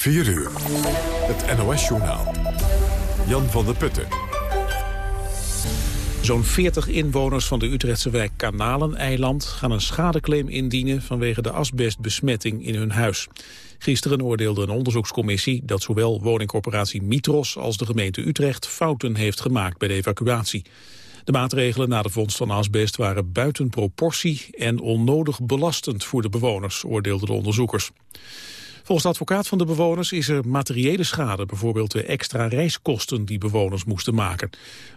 4 uur. Het NOS-journaal. Jan van der Putten. Zo'n 40 inwoners van de Utrechtse wijk Kanaleneiland gaan een schadeclaim indienen vanwege de asbestbesmetting in hun huis. Gisteren oordeelde een onderzoekscommissie dat zowel woningcorporatie Mitros als de gemeente Utrecht fouten heeft gemaakt bij de evacuatie. De maatregelen na de vondst van asbest waren buiten proportie en onnodig belastend voor de bewoners, oordeelden de onderzoekers. Volgens de advocaat van de bewoners is er materiële schade, bijvoorbeeld de extra reiskosten die bewoners moesten maken.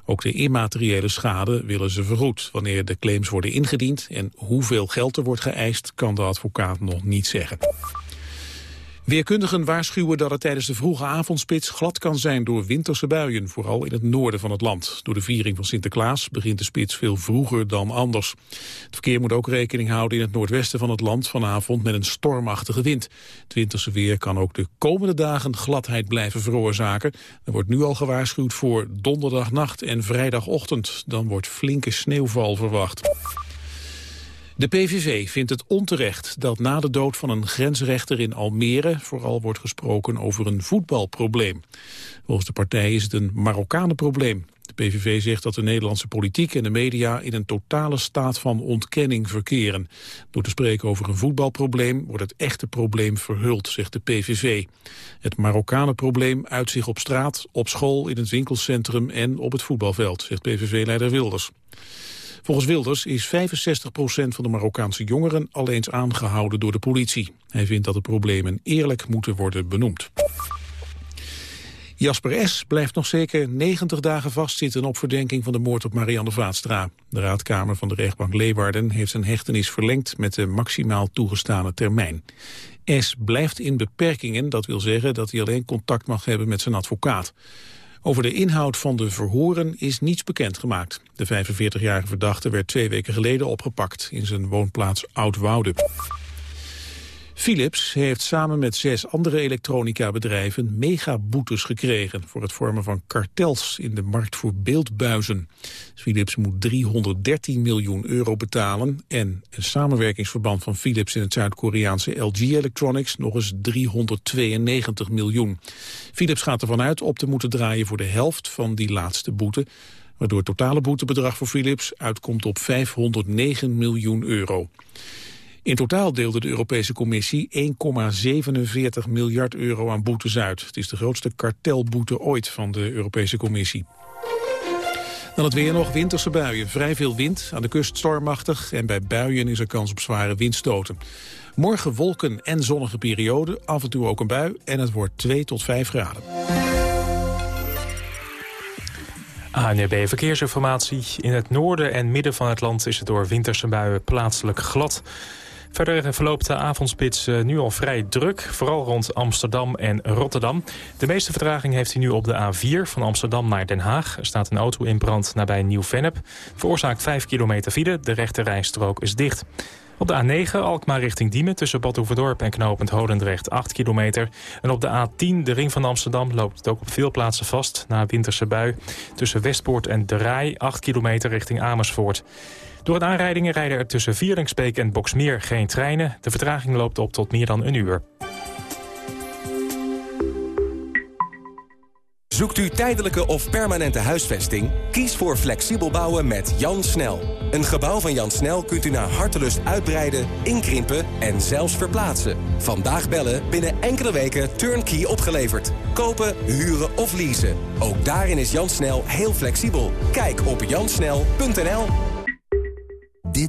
Ook de immateriële schade willen ze vergoed. Wanneer de claims worden ingediend en hoeveel geld er wordt geëist, kan de advocaat nog niet zeggen. Weerkundigen waarschuwen dat het tijdens de vroege avondspits glad kan zijn door winterse buien, vooral in het noorden van het land. Door de viering van Sinterklaas begint de spits veel vroeger dan anders. Het verkeer moet ook rekening houden in het noordwesten van het land vanavond met een stormachtige wind. Het winterse weer kan ook de komende dagen gladheid blijven veroorzaken. Er wordt nu al gewaarschuwd voor donderdagnacht en vrijdagochtend. Dan wordt flinke sneeuwval verwacht. De PVV vindt het onterecht dat na de dood van een grensrechter in Almere vooral wordt gesproken over een voetbalprobleem. Volgens de partij is het een Marokkanenprobleem. De PVV zegt dat de Nederlandse politiek en de media in een totale staat van ontkenning verkeren. Door te spreken over een voetbalprobleem wordt het echte probleem verhuld, zegt de PVV. Het Marokkanenprobleem uit zich op straat, op school, in het winkelcentrum en op het voetbalveld, zegt PVV-leider Wilders. Volgens Wilders is 65% van de Marokkaanse jongeren al eens aangehouden door de politie. Hij vindt dat de problemen eerlijk moeten worden benoemd. Jasper S. blijft nog zeker 90 dagen vastzitten op verdenking van de moord op Marianne Vaatstra. De raadkamer van de rechtbank Leeuwarden heeft zijn hechtenis verlengd met de maximaal toegestane termijn. S. blijft in beperkingen, dat wil zeggen dat hij alleen contact mag hebben met zijn advocaat. Over de inhoud van de verhoren is niets bekendgemaakt. De 45-jarige verdachte werd twee weken geleden opgepakt in zijn woonplaats Oudwoude. Philips heeft samen met zes andere elektronica-bedrijven megaboetes gekregen voor het vormen van kartels in de markt voor beeldbuizen. Philips moet 313 miljoen euro betalen en een samenwerkingsverband van Philips en het Zuid-Koreaanse LG Electronics nog eens 392 miljoen. Philips gaat ervan uit op te moeten draaien voor de helft van die laatste boete, waardoor het totale boetebedrag voor Philips uitkomt op 509 miljoen euro. In totaal deelde de Europese Commissie 1,47 miljard euro aan boetes uit. Het is de grootste kartelboete ooit van de Europese Commissie. Dan het weer nog, winterse buien. Vrij veel wind, aan de kust stormachtig... en bij buien is er kans op zware windstoten. Morgen wolken en zonnige periode, af en toe ook een bui... en het wordt 2 tot 5 graden. ANB Verkeersinformatie. In het noorden en midden van het land is het door winterse buien plaatselijk glad. Verder verloopt de avondspits eh, nu al vrij druk, vooral rond Amsterdam en Rotterdam. De meeste vertraging heeft hij nu op de A4 van Amsterdam naar Den Haag. Er staat een auto in brand nabij Nieuw-Vennep. Veroorzaakt 5 kilometer file, de rechte rijstrook is dicht. Op de A9 Alkmaar richting Diemen tussen Bad Oeverdorp en knooppunt Holendrecht 8 kilometer. En op de A10 de ring van Amsterdam loopt het ook op veel plaatsen vast na winterse bui. Tussen Westpoort en De Rij 8 kilometer richting Amersfoort. Door het aanrijdingen rijden er tussen Vierlingsbeek en Boksmeer geen treinen. De vertraging loopt op tot meer dan een uur. Zoekt u tijdelijke of permanente huisvesting? Kies voor flexibel bouwen met Jan Snel. Een gebouw van Jan Snel kunt u naar hartelust uitbreiden, inkrimpen en zelfs verplaatsen. Vandaag bellen, binnen enkele weken turnkey opgeleverd. Kopen, huren of leasen. Ook daarin is Jan Snel heel flexibel. Kijk op jansnel.nl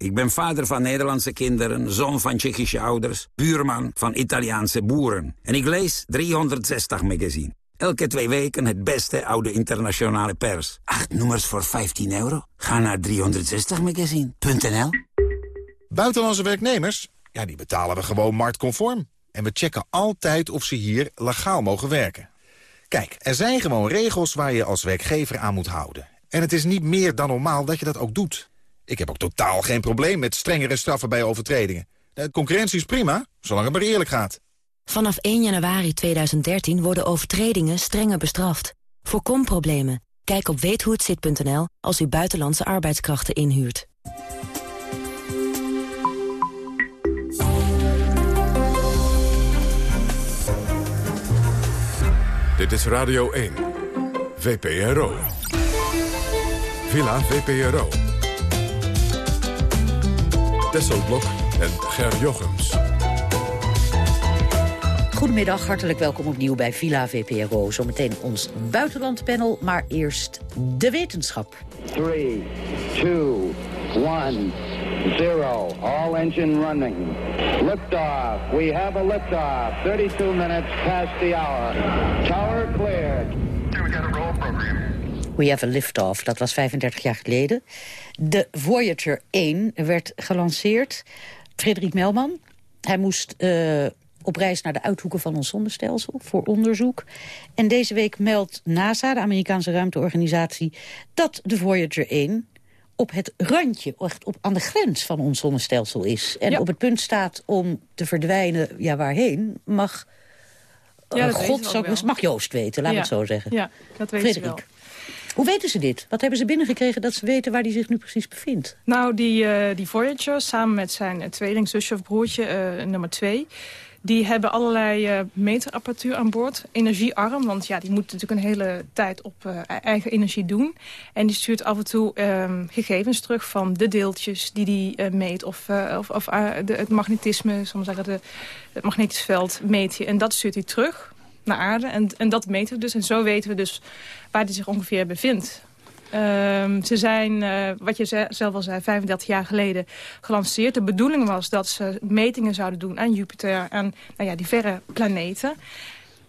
Ik ben vader van Nederlandse kinderen, zoon van Tsjechische ouders... buurman van Italiaanse boeren. En ik lees 360 magazine. Elke twee weken het beste oude internationale pers. Acht nummers voor 15 euro? Ga naar 360magazine.nl Buitenlandse werknemers? Ja, die betalen we gewoon marktconform. En we checken altijd of ze hier legaal mogen werken. Kijk, er zijn gewoon regels waar je als werkgever aan moet houden. En het is niet meer dan normaal dat je dat ook doet. Ik heb ook totaal geen probleem met strengere straffen bij overtredingen. De concurrentie is prima, zolang het maar eerlijk gaat. Vanaf 1 januari 2013 worden overtredingen strenger bestraft. Voorkom problemen. Kijk op weethohetzit.nl als u buitenlandse arbeidskrachten inhuurt. Dit is Radio 1. VPRO. Villa VPRO. Tesselblok en Ger Jochems. Goedemiddag, hartelijk welkom opnieuw bij Villa VPRO. Zometeen ons buitenlandpanel, maar eerst de wetenschap. 3, 2, 1, 0. All engine running. Liftoff. We have a liftoff. 32 minutes past the hour. Tower cleared. We got a roll program. We have a liftoff. Dat was 35 jaar geleden. De Voyager 1 werd gelanceerd. Frederik Melman. Hij moest uh, op reis naar de uithoeken van ons zonnestelsel voor onderzoek. En deze week meldt NASA, de Amerikaanse ruimteorganisatie... dat de Voyager 1 op het randje, echt op, aan de grens van ons zonnestelsel is. En op het punt staat om te verdwijnen, ja waarheen, mag... Ja, uh, God, zou, mag Joost weten, laat ja. het zo zeggen. Ja, dat weet ik wel. Hoe weten ze dit? Wat hebben ze binnengekregen dat ze weten waar hij zich nu precies bevindt? Nou, die, uh, die Voyager samen met zijn tweelingzusje of broertje, uh, nummer twee... Die hebben allerlei meterapparatuur aan boord. Energiearm, want ja, die moet natuurlijk een hele tijd op uh, eigen energie doen. En die stuurt af en toe um, gegevens terug van de deeltjes die die meet. Of, of, of de, het magnetisme, zal zeggen, het magnetisch veld meet je. En dat stuurt hij terug naar aarde. En, en dat meten we dus. En zo weten we dus waar hij zich ongeveer bevindt. Um, ze zijn, uh, wat je ze zelf al zei, 35 jaar geleden gelanceerd. De bedoeling was dat ze metingen zouden doen aan Jupiter en nou ja, die verre planeten.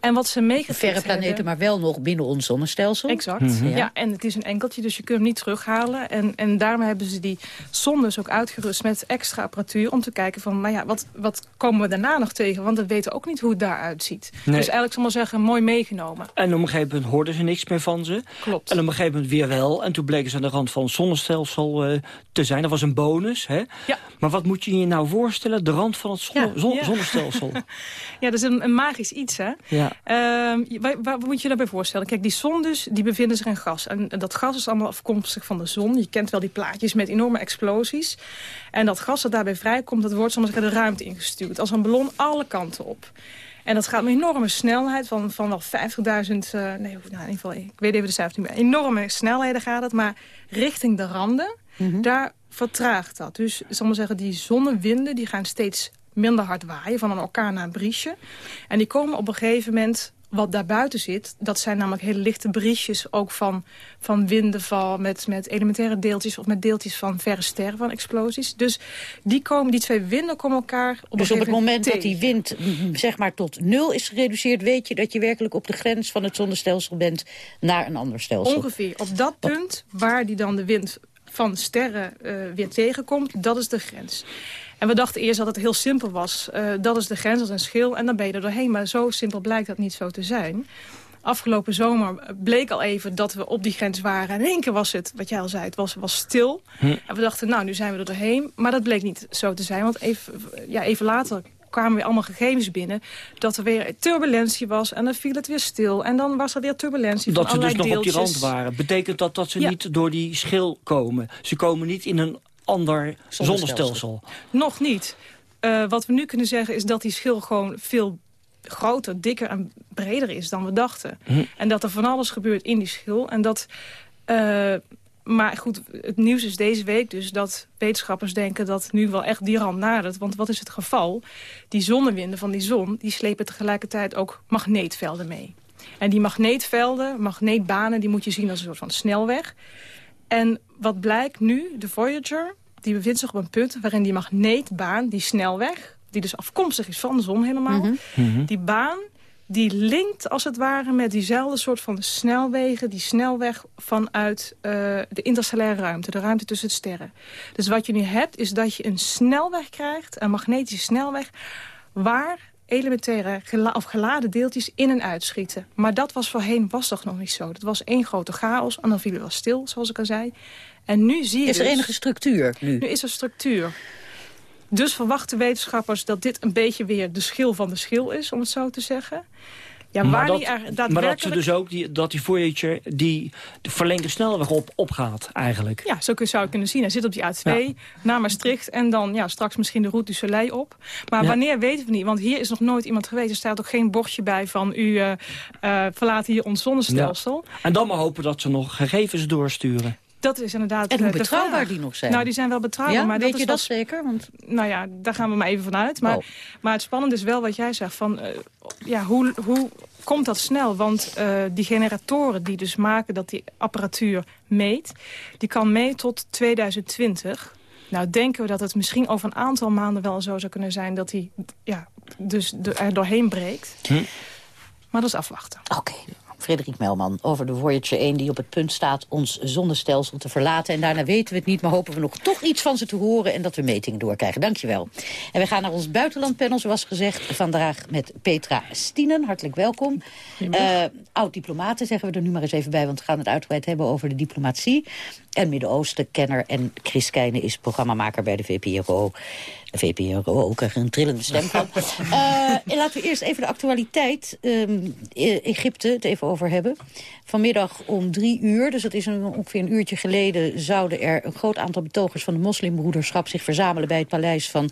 En wat ze meegekregen Verre planeten, hebben, maar wel nog binnen ons zonnestelsel. Exact, mm -hmm. ja. ja. En het is een enkeltje, dus je kunt hem niet terughalen. En, en daarom hebben ze die zondes ook uitgerust met extra apparatuur... om te kijken van, nou ja, wat, wat komen we daarna nog tegen? Want we weten ook niet hoe het daaruit ziet. Nee. Dus eigenlijk, zal maar zeggen, mooi meegenomen. En op een gegeven moment hoorden ze niks meer van ze. Klopt. En op een gegeven moment weer wel. En toen bleken ze aan de rand van het zonnestelsel uh, te zijn. Dat was een bonus, hè? Ja. Maar wat moet je je nou voorstellen? De rand van het zon ja. zon ja. zonnestelsel. ja, dat is een, een magisch iets, hè? Ja. Uh, waar, waar, moet je je daarbij voorstellen? Kijk, die zon dus, die bevinden zich in gas. En, dat gas is allemaal afkomstig van de zon. Je kent wel die plaatjes met enorme explosies. En dat gas dat daarbij vrijkomt, dat wordt soms de ruimte ingestuurd. Als een ballon alle kanten op. En dat gaat met enorme snelheid van, van wel 50.000... Uh, nee, nou, in ieder geval, ik weet even de cijfers niet meer. Enorme snelheden gaat het, maar richting de randen, mm -hmm. daar vertraagt dat. Dus, zal maar zeggen, die zonnewinden die gaan steeds minder hard waaien, van een orkaan naar een briesje. En die komen op een gegeven moment wat daarbuiten zit, dat zijn namelijk hele lichte briesjes... ook van, van windenval met, met elementaire deeltjes... of met deeltjes van verre sterren, van explosies. Dus die, komen, die twee winden komen elkaar op Dus op het moment tegen. dat die wind zeg maar, tot nul is gereduceerd... weet je dat je werkelijk op de grens van het zonnestelsel bent... naar een ander stelsel? Ongeveer. Op dat punt waar die dan de wind van sterren uh, weer tegenkomt, dat is de grens. En we dachten eerst dat het heel simpel was. Uh, dat is de grens, dat is een schil en dan ben je er doorheen. Maar zo simpel blijkt dat niet zo te zijn. Afgelopen zomer bleek al even dat we op die grens waren. En in één keer was het, wat jij al zei, het was, was stil. Hm. En we dachten, nou, nu zijn we er doorheen. Maar dat bleek niet zo te zijn, want even, ja, even later kwamen weer allemaal gegevens binnen... dat er weer turbulentie was en dan viel het weer stil. En dan was er weer turbulentie Dat van ze dus nog deeltjes. op die rand waren. Betekent dat dat ze Ja. niet door die schil komen? Ze komen niet in een ander zonnestelsel. Nog niet. Uh, wat we nu kunnen zeggen is dat die schil gewoon veel groter, dikker en breder is dan we dachten. Hm. En dat er van alles gebeurt in die schil. En dat, uh, maar goed, het nieuws is deze week dus dat wetenschappers denken dat nu wel echt die rand nadert. Want wat is het geval? Die zonnewinden van die zon, die slepen tegelijkertijd ook magneetvelden mee. En die magneetvelden, magneetbanen, die moet je zien als een soort van snelweg. En wat blijkt nu, de Voyager, die bevindt zich op een punt... waarin die magneetbaan, die snelweg, die dus afkomstig is van de zon helemaal... Mm -hmm. die baan, die linkt als het ware met diezelfde soort van snelwegen... die snelweg vanuit uh, de interstellaire ruimte, de ruimte tussen de sterren. Dus wat je nu hebt, is dat je een snelweg krijgt, een magnetische snelweg... waar elementaire gela of geladen deeltjes in en uitschieten. Maar dat was voorheen was toch nog niet zo. Dat was één grote chaos en dan viel het wel stil, zoals ik al zei. En nu zie je Is er dus- enige structuur nu? Nu is er structuur. Dus verwachten wetenschappers dat dit een beetje weer de schil van de schil is, om het zo te zeggen. Ja, maar, waar dat, die er maar dat daadwerkelijk... ze dus ook die, dat die Voyager die de verlengde snelweg op, opgaat eigenlijk. Ja, zo kun- zou je kunnen zien. Hij zit op die A2 naar Maastricht en dan ja, straks misschien de Route du Soleil op. Maar Ja. wanneer weten we niet, want hier is nog nooit iemand geweest. Er staat ook geen bordje bij van u eh, eh, verlaat hier ons zonnestelsel. En dan maar hopen dat ze nog gegevens doorsturen. Dat is inderdaad En hoe eh, betrouwbaar vraag. die nog zijn. Nou, die zijn wel betrouwbaar. Ja, maar weet dat je is dat wel zeker? Want... Nou ja, daar gaan we maar even vanuit. Maar, Oh. maar het spannende is wel wat jij zegt. Van, eh, ja, hoe, hoe komt dat snel? Want eh, die generatoren die dus maken dat die apparatuur meet... die kan mee tot 2020. Nou denken we dat het misschien over een aantal maanden wel zo zou kunnen zijn... dat die ja, dus er doorheen breekt. Hm. Maar dat is afwachten. Oké. Frederik Melman over de Voyager 1 die op het punt staat ons zonnestelsel te verlaten. En daarna weten we het niet, maar hopen we nog toch iets van ze te horen... en dat we metingen doorkrijgen. Dankjewel. En we gaan naar ons buitenlandpanel, zoals gezegd. Vandaag met Petra Stienen. Hartelijk welkom. Uh, Oud-diplomaten zeggen we er nu maar eens even bij... want we gaan het uitgebreid hebben over de diplomatie. En Midden-Oosten-kenner. En Chris Keijne is programmamaker bij de VPRO. VPRO, ook er een trillende stem van. uh, en laten we eerst even de actualiteit um, Egypte het even over hebben. Vanmiddag om drie uur, dus dat is een, ongeveer een uurtje geleden... zouden er een groot aantal betogers van de moslimbroederschap... zich verzamelen bij het paleis van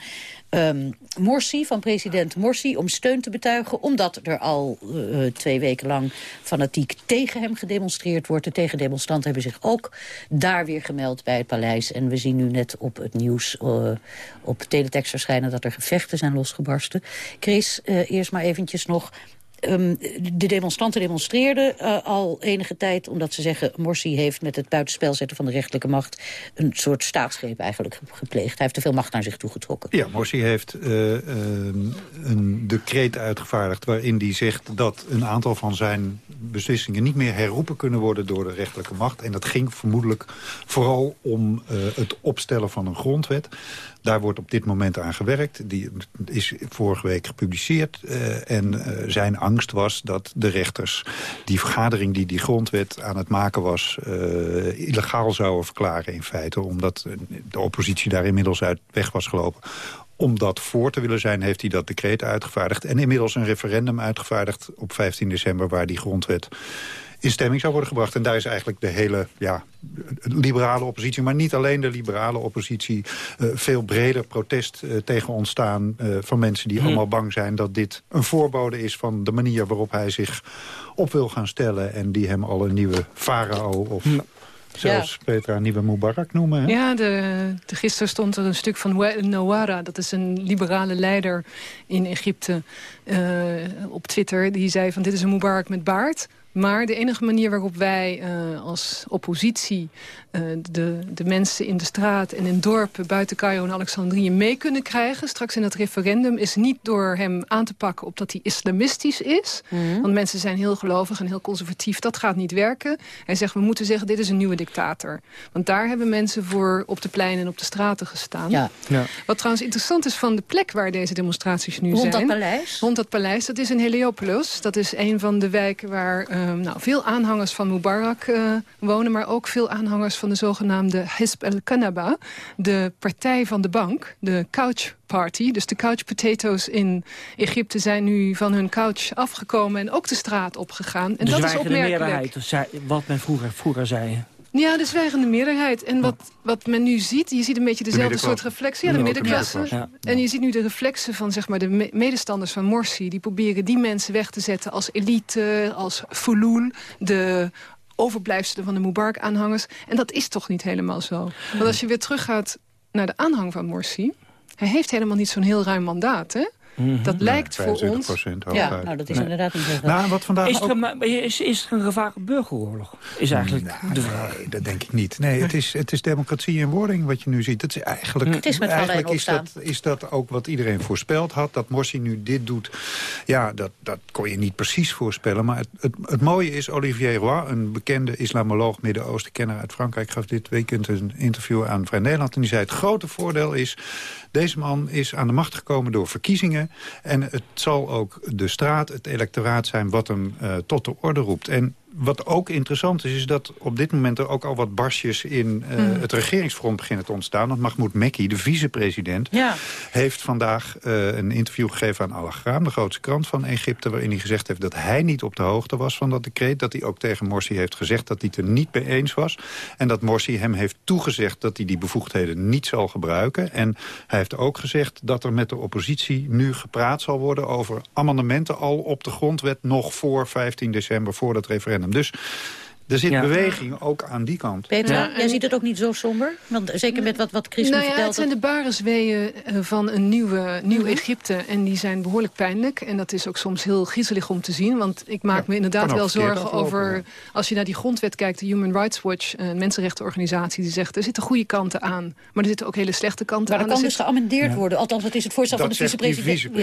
um, Morsi, van president Morsi... om steun te betuigen, omdat er al uh, twee weken lang... fanatiek tegen hem gedemonstreerd wordt. De tegendemonstranten hebben zich ook daar weer gemeld bij het paleis. En we zien nu net op het nieuws uh, op teletext verschijnen... dat er gevechten zijn losgebarsten. Chris, uh, eerst maar eventjes nog... Um, de demonstranten demonstreerden uh, al enige tijd... omdat ze zeggen, Morsi heeft met het buitenspel zetten van de rechterlijke macht... een soort staatsgreep eigenlijk gepleegd. Hij heeft te veel macht naar zich toegetrokken. Ja, Morsi heeft uh, uh, een decreet uitgevaardigd... waarin hij zegt dat een aantal van zijn beslissingen... niet meer herroepen kunnen worden door de rechterlijke macht. En dat ging vermoedelijk vooral om het opstellen van een grondwet... Daar wordt op dit moment aan gewerkt. Die is vorige week gepubliceerd. Uh, en uh, zijn angst was dat de rechters die vergadering die die grondwet aan het maken was... Uh, illegaal zouden verklaren in feite. Omdat de oppositie daar inmiddels uit weg was gelopen om dat voor te willen zijn, heeft hij dat decreet uitgevaardigd. En inmiddels een referendum uitgevaardigd op 15 december... waar die grondwet in stemming zou worden gebracht. En daar is eigenlijk de hele ja, liberale oppositie... maar niet alleen de liberale oppositie... Uh, veel breder protest uh, tegen ontstaan uh, van mensen die hm. allemaal bang zijn... dat dit een voorbode is van de manier waarop hij zich op wil gaan stellen... en die hem al een nieuwe farao of... Hm. Zelfs ja. Petra nieuwe Mubarak noemen. Hè? Ja, de, de, gisteren stond er een stuk van Nawara. Dat is een liberale leider in Egypte uh, op Twitter. Die zei van dit is een Mubarak met baard. Maar de enige manier waarop wij uh, als oppositie... Uh, de, de mensen in de straat en in dorpen buiten Cairo en Alexandrië mee kunnen krijgen... straks in het referendum is niet door hem aan te pakken... op dat hij islamistisch is. Mm -hmm. Want mensen zijn heel gelovig en heel conservatief. Dat gaat niet werken. Hij zegt, we moeten zeggen, dit is een nieuwe dictator. Want daar hebben mensen voor op de pleinen en op de straten gestaan. Ja. Ja. Wat trouwens interessant is van de plek waar deze demonstraties nu Rond zijn. Rond dat paleis? Rond dat paleis. Dat is in Heliopolis. Dat is een van de wijken waar... Uh, nou, veel aanhangers van Mubarak uh, wonen... maar ook veel aanhangers van de zogenaamde Hizb el-Kanaba... de partij van de bank, de couch party. Dus de couch potatoes in Egypte zijn nu van hun couch afgekomen... en ook de straat opgegaan. En dus dat is opmerkelijk. de meerderheid, wat men vroeger, vroeger zei... Ja, de zwijgende meerderheid. En wat, wat men nu ziet, je ziet een beetje dezelfde de soort reflexen. Ja, de middenklasse. Ja. En je ziet nu de reflexen van zeg maar, de medestanders van Morsi. Die proberen die mensen weg te zetten als elite, als fulul. De overblijfselen van de Mubarak-aanhangers. En dat is toch niet helemaal zo. Want als je weer teruggaat naar de aanhang van Morsi... hij heeft helemaal niet zo'n heel ruim mandaat, hè? Mm -hmm. Dat lijkt ja, voor ons... Ja, nou, dat is nee. inderdaad niet heel nou, wat vandaag is, er ook... is, is er een gevaar burgeroorlog? Is eigenlijk nou, de vraag. Nee, dat denk ik niet. Nee, het is, het is democratie in wording wat je nu ziet. Het is eigenlijk, het is met eigenlijk is, dat, is dat ook wat iedereen voorspeld had. Dat Morsi nu dit doet, ja, dat, dat kon je niet precies voorspellen. Maar het, het, het mooie is, Olivier Roy, een bekende islamoloog... Midden-Oosten-kenner uit Frankrijk... gaf dit weekend een interview aan Vrij Nederland. En die zei, het grote voordeel is... deze man is aan de macht gekomen door verkiezingen. En het zal ook de straat, het electoraat zijn wat hem uh, tot de orde roept. En wat ook interessant is, is dat op dit moment er ook al wat barsjes in uh, mm. het regeringsfront beginnen te ontstaan. Want Mahmoud Mekki, de vicepresident, ja. heeft vandaag uh, een interview gegeven aan Al-Agram, de grootste krant van Egypte, waarin hij gezegd heeft dat hij niet op de hoogte was van dat decreet. Dat hij ook tegen Morsi heeft gezegd dat hij het er niet mee eens was. En dat Morsi hem heeft toegezegd dat hij die bevoegdheden niet zal gebruiken. En hij heeft ook gezegd dat er met de oppositie nu gepraat zal worden over amendementen al op de grondwet nog voor 15 december, voor dat referendum. Dus er zit beweging ook aan die kant. Peter, ja. jij ziet het ook niet zo somber? Want zeker met wat, wat Chris nou ja, vertelt... Het zijn de barisweeën eh, van een nieuwe, nieuw Egypte. En die zijn behoorlijk pijnlijk. En dat is ook soms heel griezelig om te zien. Want ik maak me inderdaad wel zorgen over... als je naar die grondwet kijkt, de Human Rights Watch... een mensenrechtenorganisatie, die zegt... er zitten goede kanten aan. Maar er zitten ook hele slechte kanten aan. Maar er kan dus geamendeerd worden. Althans, dat is het voorstel van de vicepresident.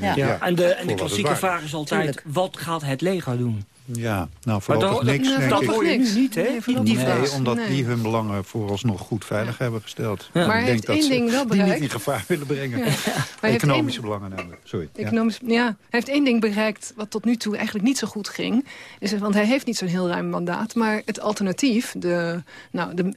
Ja. Ja. En de, en de klassieke vraag is altijd... wat gaat het leger doen? Ja, nou voorlopig niks, dat, denk dat ik. hoor je nu niet, hè? Nee, die nee, omdat nee. die hun belangen vooralsnog goed veilig ja. hebben gesteld. Ja. Maar ik heeft denk één dat ding wel die bereikt. niet in gevaar willen brengen. Ja. Maar Economische één, belangen namelijk. Sorry. Economisch, ja. ja. Hij heeft één ding bereikt wat tot nu toe eigenlijk niet zo goed ging. Is, want hij heeft niet zo'n heel ruim mandaat. Maar het alternatief, de, nou, de,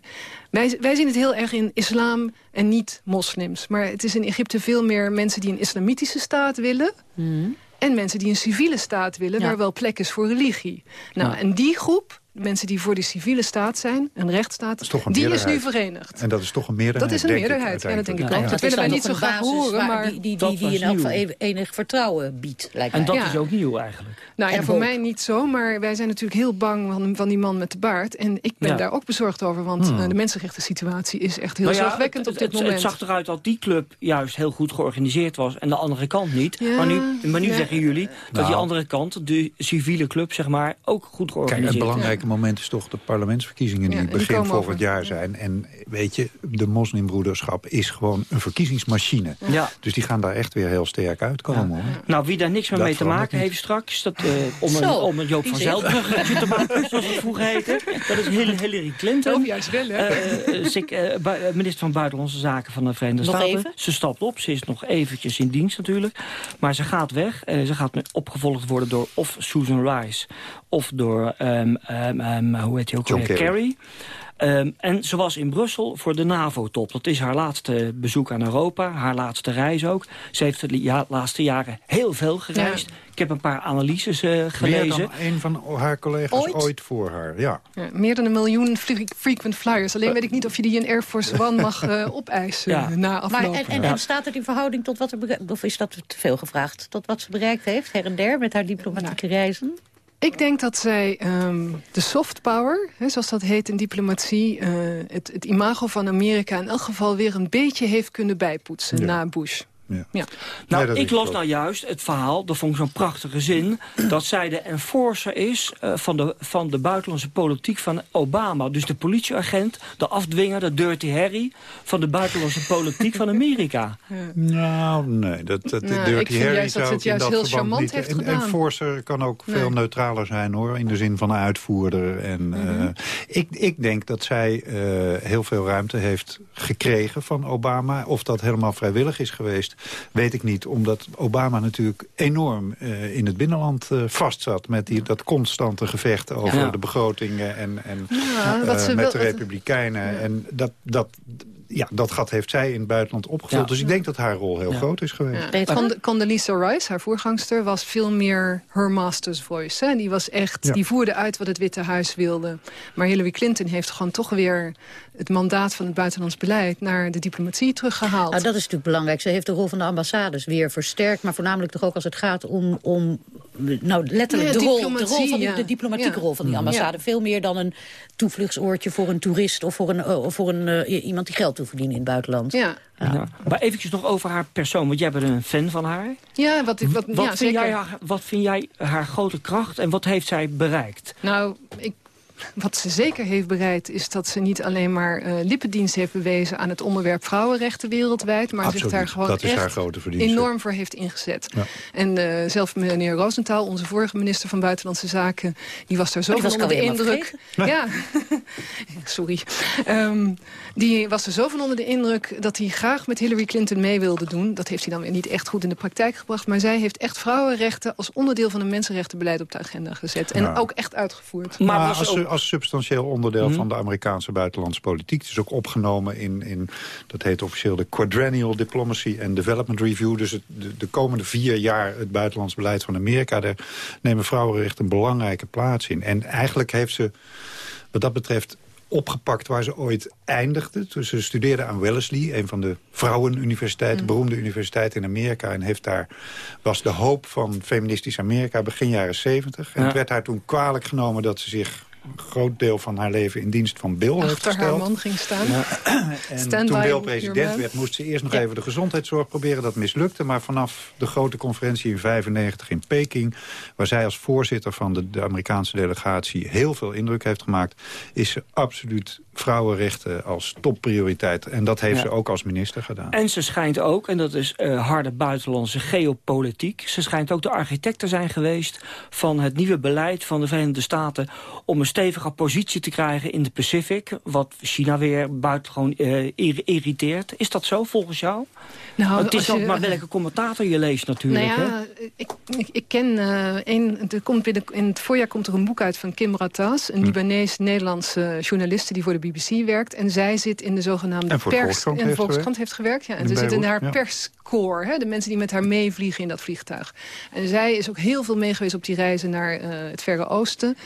wij, wij zien het heel erg in islam en niet moslims. Maar het is in Egypte veel meer mensen die een islamitische staat willen... Mm. En mensen die een civiele staat willen, Ja. waar wel plek is voor religie. Nou, Ja. en die groep, mensen die voor die civiele staat zijn, een rechtsstaat, is toch een die is nu verenigd. En dat is toch een meerderheid, Dat is een ik, meerderheid, ja, dat denk ik ook. Dat willen wij niet zo graag horen, maar... Die, die, Dat die, in elk geval nieuw. even enig vertrouwen biedt, lijkt En mij. dat Ja. is ook nieuw eigenlijk. Nou ja, voor hoop. mij niet zo, maar wij zijn natuurlijk heel bang van, van die man met de baard. En ik ben Ja. daar ook bezorgd over, want Hmm. eh, de mensenrechten situatie is echt heel Nou ja, zorgwekkend het, op dit het, moment. Het zag eruit dat die club juist heel goed georganiseerd was... en de andere kant niet. Maar nu, maar nu ja. zeggen jullie dat Nou. die andere kant... de civiele club, zeg maar, ook goed Kijk, georganiseerd het is. Belangrijke moment is toch de parlementsverkiezingen... die Ja, en die begin volgend over. jaar zijn. En weet je, de moslimbroederschap is gewoon een verkiezingsmachine. Ja. Dus die gaan daar echt weer heel sterk uitkomen. Hoor. Nou, wie daar niks meer Dat mee te maken heeft straks... Dat, eh, om, een, om een Joop van. Zeltbruggetje te maken, zoals het vroeger heette. Dat is Hil- Hillary Clinton. Oh, juist wel, hè? Eh, eh, minister van Buitenlandse Zaken van de Verenigde Nog Staten. even? Ze stapt op, ze is nog eventjes in dienst natuurlijk. Maar ze gaat weg. Eh, ze gaat nu opgevolgd worden door of Susan Rice... of door, ehm, ehm, ehm, hoe heet hij ook John? Kerry. Kerry. Ehm, en ze was in Brussel voor de NAVO-top. Dat is haar laatste bezoek aan Europa, haar laatste reis ook. Ze heeft de ja, laatste jaren heel veel gereisd. Ik heb een paar analyses eh, Meer gelezen. dan een van haar collega's Ooit? ooit, voor haar. Ja. Ja, meer dan een miljoen fre- frequent flyers. Alleen weet ik niet of je die in Air Force One mag eh, opeisen Ja. na Maar afloop. en, en, staat het in verhouding tot wat er of is dat te veel gevraagd? Tot wat ze bereikt heeft, her en der, met haar diplomatieke reizen? Ik denk dat zij ehm, de soft power, hè, zoals dat heet in diplomatie... eh, het, het imago van Amerika in elk geval weer een beetje heeft kunnen bijpoetsen Ja. na Bush. Ja. Ja. Nou, Nee, dat ik las nou juist het verhaal, dat vond ik zo'n prachtige zin... dat zij de enforcer is eh, van, de, van de buitenlandse politiek van Obama. Dus de politieagent, de afdwinger, de dirty Harry... van de buitenlandse politiek van Amerika. Nou, nee. Dat, dat, Nou, Dirty ik vind Harry juist dat zou ze het in juist dat heel verband niet- heeft en, gedaan. En Forcer kan ook Nee. veel neutraler zijn, hoor. In de zin van uitvoerder. En, Mhm. eh, ik, ik denk dat zij eh, heel veel ruimte heeft gekregen van Obama. Of dat helemaal vrijwillig is geweest, weet ik niet. Omdat Obama natuurlijk enorm eh, in het binnenland eh, vastzat. Met die, dat constante gevecht over Ja. de begrotingen en, en Ja, eh, ze met de Republikeinen. En dat, dat, ja, dat gat heeft zij in het buitenland opgevuld. Ja. Dus ik denk dat haar rol heel Ja. groot is geweest. Ja. Condoleezza Rice, haar voorgangster, was veel meer her master's voice. Hè? Die, was echt, Ja. die voerde uit wat het Witte Huis wilde. Maar Hillary Clinton heeft gewoon toch weer het mandaat van het buitenlands beleid... naar de diplomatie teruggehaald. Nou, dat is natuurlijk belangrijk. Ze heeft de rol van de ambassades weer versterkt. Maar voornamelijk toch ook als het gaat om... om nou, letterlijk Ja, de, rol, de, rol van ja. de diplomatieke Ja. rol van die ambassade. Veel meer dan een toevluchtsoortje voor een toerist... of voor, een, eh, of voor een, eh, iemand die geld toe verdienen in het buitenland. ja. Ja. Maar eventjes nog over haar persoon, want jij bent een fan van haar. Ja, wat, ik- wat, Wat, ja, vind, zeker. jij haar, wat vind jij haar grote kracht en wat heeft zij bereikt? Nou, ik, wat ze zeker heeft bereikt... is dat ze niet alleen maar uh, lippendienst heeft bewezen... aan het onderwerp vrouwenrechten wereldwijd... maar Absoluut. zich daar gewoon dat is echt haar grote verdienste. enorm voor heeft ingezet. Ja. En uh, zelf meneer Rosenthal, onze vorige minister van Buitenlandse Zaken... die was daar zo van onder de indruk... Ja, sorry. Um, die was er zo van onder de indruk dat hij graag met Hillary Clinton mee wilde doen. Dat heeft hij dan weer niet echt goed in de praktijk gebracht. Maar zij heeft echt vrouwenrechten als onderdeel van een mensenrechtenbeleid op de agenda gezet. En ja. ook echt uitgevoerd. Maar, maar als, ook... als, substantieel onderdeel hmm. van de Amerikaanse buitenlandse politiek. Het is ook opgenomen in, in dat heet officieel de Quadrennial Diplomacy and Development Review. Dus het, de, de, komende vier jaar het buitenlands beleid van Amerika. Daar nemen vrouwenrechten een belangrijke plaats in. En eigenlijk heeft ze wat dat betreft opgepakt waar ze ooit eindigde. Dus ze studeerde aan Wellesley, een van de vrouwenuniversiteiten, mm. beroemde universiteiten in Amerika. En heeft daar, was de hoop van feministisch Amerika begin jaren 70. En ja. het werd haar toen kwalijk genomen dat ze zich groot deel van haar leven in dienst van Bill Achter heeft gesteld. haar man ging staan. Ja. en toen Bill president werd, moest ze eerst nog ja. even de gezondheidszorg proberen. Dat mislukte, maar vanaf de grote conferentie in 95 in Peking... waar zij als voorzitter van de, de Amerikaanse delegatie heel veel indruk heeft gemaakt... is ze absoluut vrouwenrechten als topprioriteit. En dat heeft ja. ze ook als minister gedaan. En ze schijnt ook, en dat is uh, harde buitenlandse geopolitiek... ze schijnt ook de architect te zijn geweest van het nieuwe beleid van de Verenigde Staten... om een stevige positie te krijgen in de Pacific... wat China weer buitengewoon uh, irriteert. Is dat zo volgens jou? Nou, het is ook je, maar welke commentator je leest natuurlijk. Nou ja, ik, ik, ik, ken uh, een... Er komt binnen, in het voorjaar komt er een boek uit van Kim Ratas... een hm. Libanees-Nederlandse journaliste die voor de BBC werkt. En zij zit in de zogenaamde en pers... Volkskrant en heeft Volkskrant heeft gewerkt. Ja, en ze zit in haar ja. perscore. Hè, de mensen die met haar meevliegen in dat vliegtuig. En zij is ook heel veel meegeweest op die reizen naar uh, het Verre Oosten.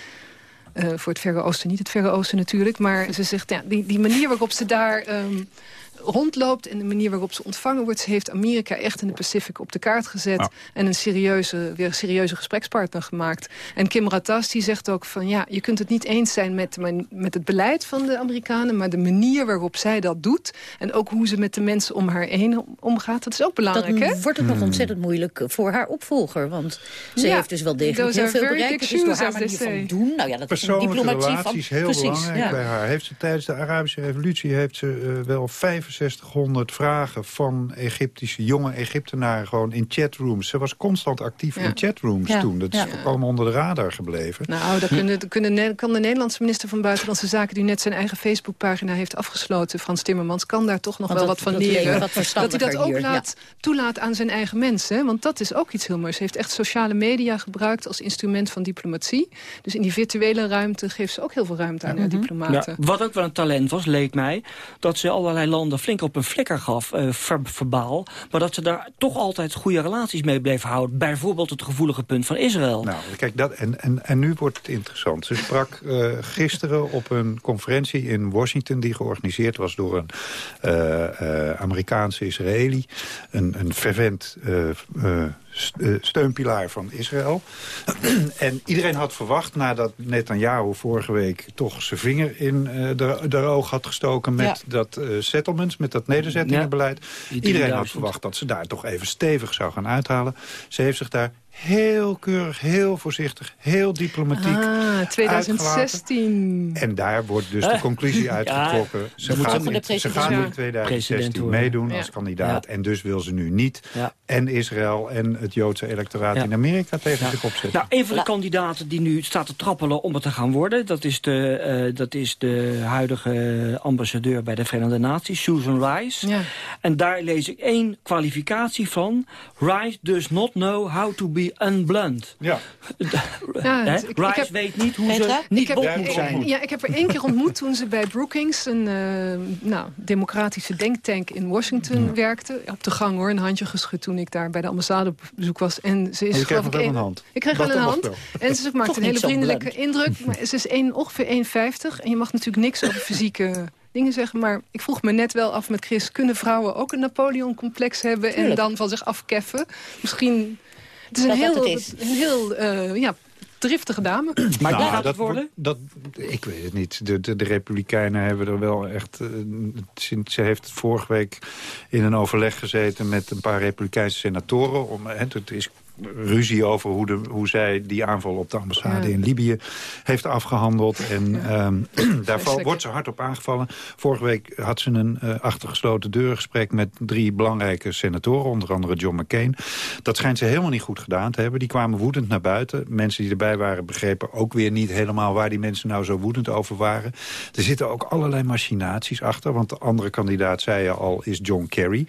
Uh, voor het Verre Oosten, niet het Verre Oosten natuurlijk. Maar ze zegt, ja, die, die manier waarop ze daar... Um, rondloopt en de manier waarop ze ontvangen wordt... ze heeft Amerika echt in de Pacific op de kaart gezet... Ja. en een serieuze, weer een serieuze gesprekspartner gemaakt. En Kim Ratas die zegt ook van... ja, je kunt het niet eens zijn met, met het beleid van de Amerikanen... maar de manier waarop zij dat doet... en ook hoe ze met de mensen om haar heen omgaat... dat is ook belangrijk, dat hè? wordt ook nog ontzettend moeilijk voor haar opvolger. Want ze Ja, heeft dus wel degelijk heel veel bereikt. Het is door haar manier van doen. Nou ja, dat is een Persoonlijke diplomatie van... relaties heel Precies, belangrijk ja. bij haar. Heeft ze tijdens de Arabische revolutie heeft ze uh, wel 6500 vragen van Egyptische jonge Egyptenaren gewoon in chatrooms. Ze was constant actief Ja. in chatrooms Ja, toen. Dat is volkomen onder de radar gebleven. Nou, daar kunnen, daar kunnen, Ne- kan de Nederlandse minister van Buitenlandse Zaken... die net zijn eigen Facebookpagina heeft afgesloten, Frans Timmermans... kan daar toch nog Want wel dat- wat van leren. dat hij dat ook hier, laat, toelaat aan zijn eigen mensen. Want dat is ook iets heel moois. Ze heeft echt sociale media gebruikt als instrument van diplomatie. Dus in die virtuele ruimte geeft ze ook heel veel ruimte aan haar diplomaten. Ja, wat ook wel een talent was, leek mij... dat ze allerlei landen flink op een flikker gaf, eh, ver- verbaal... maar dat ze daar toch altijd goede relaties mee bleef houden. Bijvoorbeeld het gevoelige punt van Israël. Nou, kijk, dat, en, en, en nu wordt het interessant. Ze sprak eh, gisteren op een conferentie in Washington... die georganiseerd was door een eh, Amerikaanse Israëli. Een, een fervent steunpilaar van Israël. en iedereen had verwacht, nadat Netanyahu vorige week... toch zijn vinger in eh, de, de oog had gestoken met dat eh, settlements... met dat nederzettingenbeleid. Iedereen had 3000. verwacht dat ze daar toch even stevig zou gaan uithalen. Ze heeft zich daar heel keurig, heel voorzichtig, heel diplomatiek Ah, uitgelaten. 2016. En daar wordt dus de Eh, conclusie uitgetrokken. ze, gaat in, ze worden. in 2016 President worden. meedoen Ja. als kandidaat. Ja. En dus wil ze nu niet Ja. en Israël en het Joodse electoraat Ja. in Amerika tegen zich opzetten. Nou, een van de kandidaten die nu staat te trappelen om het te gaan worden... dat is de, eh, dat is de huidige ambassadeur bij de Verenigde Naties, Susan Rice. Ja. En daar lees ik één kwalificatie van. Rice does not know how to be unblunt. Ja. Ja, Hè? het- ik- ik Rice heb- weet niet hoe Petra? ze niet Ik heb, bot Ja, moet ik- zijn. ja, ik heb er één keer ontmoet toen ze bij Brookings... een eh, nou, democratische denktank in Washington werkte. Op de gang hoor, een handje geschud toen ik daar bij de ambassade op bezoek was. En ze is geloof nog ik een hand. Ik kreeg wel een hand. En ze maakte een hele vriendelijke blunt. indruk. Maar ze is één, ongeveer 1,50. En je mag natuurlijk niks over fysieke dingen zeggen. Maar ik vroeg me net wel af met Chris... kunnen vrouwen ook een Napoleon-complex hebben... en dan van zich afkeffen? Misschien... Het is een heel, is. een heel eh, ja, driftige dame. Maar Nou, gaat dat het worden? Dat, ik weet het niet. De, de, de Republikeinen hebben er wel echt... eh, sinds, ze heeft vorige week in een overleg gezeten... met een paar Republikeinse senatoren. Om, hè, het is ruzie over hoe, de, hoe zij die aanval op de ambassade in Libië heeft afgehandeld. En ehm, daar wordt ze hard op aangevallen. Vorige week had ze een uh, achtergesloten deurgesprek met drie belangrijke senatoren, onder andere John McCain. Dat schijnt ze helemaal niet goed gedaan te hebben. Die kwamen woedend naar buiten. Mensen die erbij waren begrepen ook weer niet helemaal waar die mensen nou zo woedend over waren. Er zitten ook allerlei machinaties achter, want de andere kandidaat, zei je al, is John Kerry.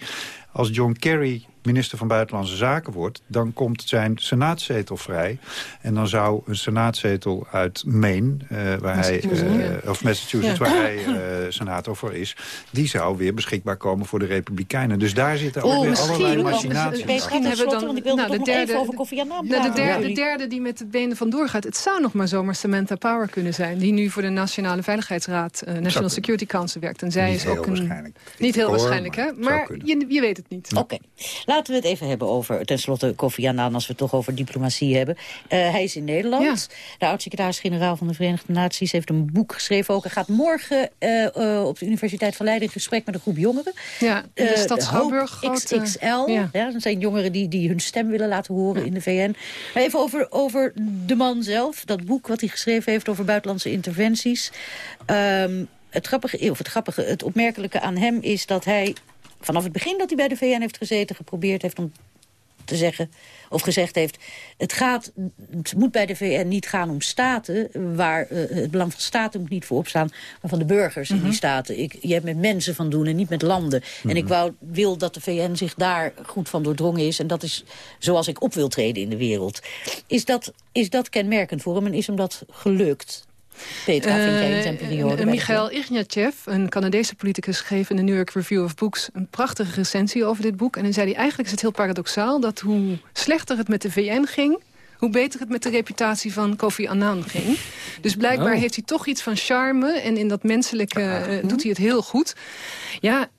Als John Kerry minister van Buitenlandse Zaken wordt... dan komt zijn senaatzetel vrij. En dan zou een senaatzetel uit Maine, uh, waar hij, uh, of Massachusetts, waar hij uh, senator voor is... die zou weer beschikbaar komen voor de Republikeinen. Dus daar zitten ook oh, weer allerlei machinaties. Misschien hebben we dan nou, de derde, over Kofi Annan nou, de, derde, de derde die met de benen vandoor gaat. Het zou nog maar zomaar Samantha Power kunnen zijn... die nu voor de Nationale Veiligheidsraad, National Security Council werkt. En zij niet is ook een... Niet heel waarschijnlijk, hè? Maar je, je weet het niet. Oké. Laten we het even hebben over, tenslotte Kofi Annan... als we het toch over diplomatie hebben. Uh, hij is in Nederland. De oud-secretaris-generaal van de Verenigde Naties heeft een boek geschreven. Ook hij gaat morgen uh, uh, op de Universiteit van Leiden... in gesprek met een groep jongeren. Ja, de stad Schouwburg. XXL. Ja. ja. dat zijn jongeren die, die hun stem willen laten horen in de VN. Even over, over de man zelf. Dat boek wat hij geschreven heeft over buitenlandse interventies. Um, het grappige, of het grappige, het opmerkelijke aan hem is dat hij vanaf het begin dat hij bij de VN heeft gezeten... geprobeerd heeft om te zeggen, of gezegd heeft... het, gaat, het moet bij de VN niet gaan om staten... waar uh, het belang van staten moet niet voorop staan... maar van de burgers in die mhm. staten. Ik, je hebt met mensen van doen en niet met landen. En ik mhm. wou, wil dat de VN zich daar goed van doordrongen is... en dat is zoals ik op wil treden in de wereld. Is dat, is dat kenmerkend voor hem en is hem dat gelukt? Petra, vind jij in zijn eh, periode? Michael Ignatjev, een Canadese politicus, schreef in de New York Review of Books... een prachtige recensie over dit boek. En dan zei hij, eigenlijk is het heel paradoxaal... dat hoe slechter het met de VN ging hoe beter het met de reputatie van Kofi Annan ging. Dus blijkbaar oh. heeft hij toch iets van charme. En in dat menselijke uh, doet hij het heel goed. Ja,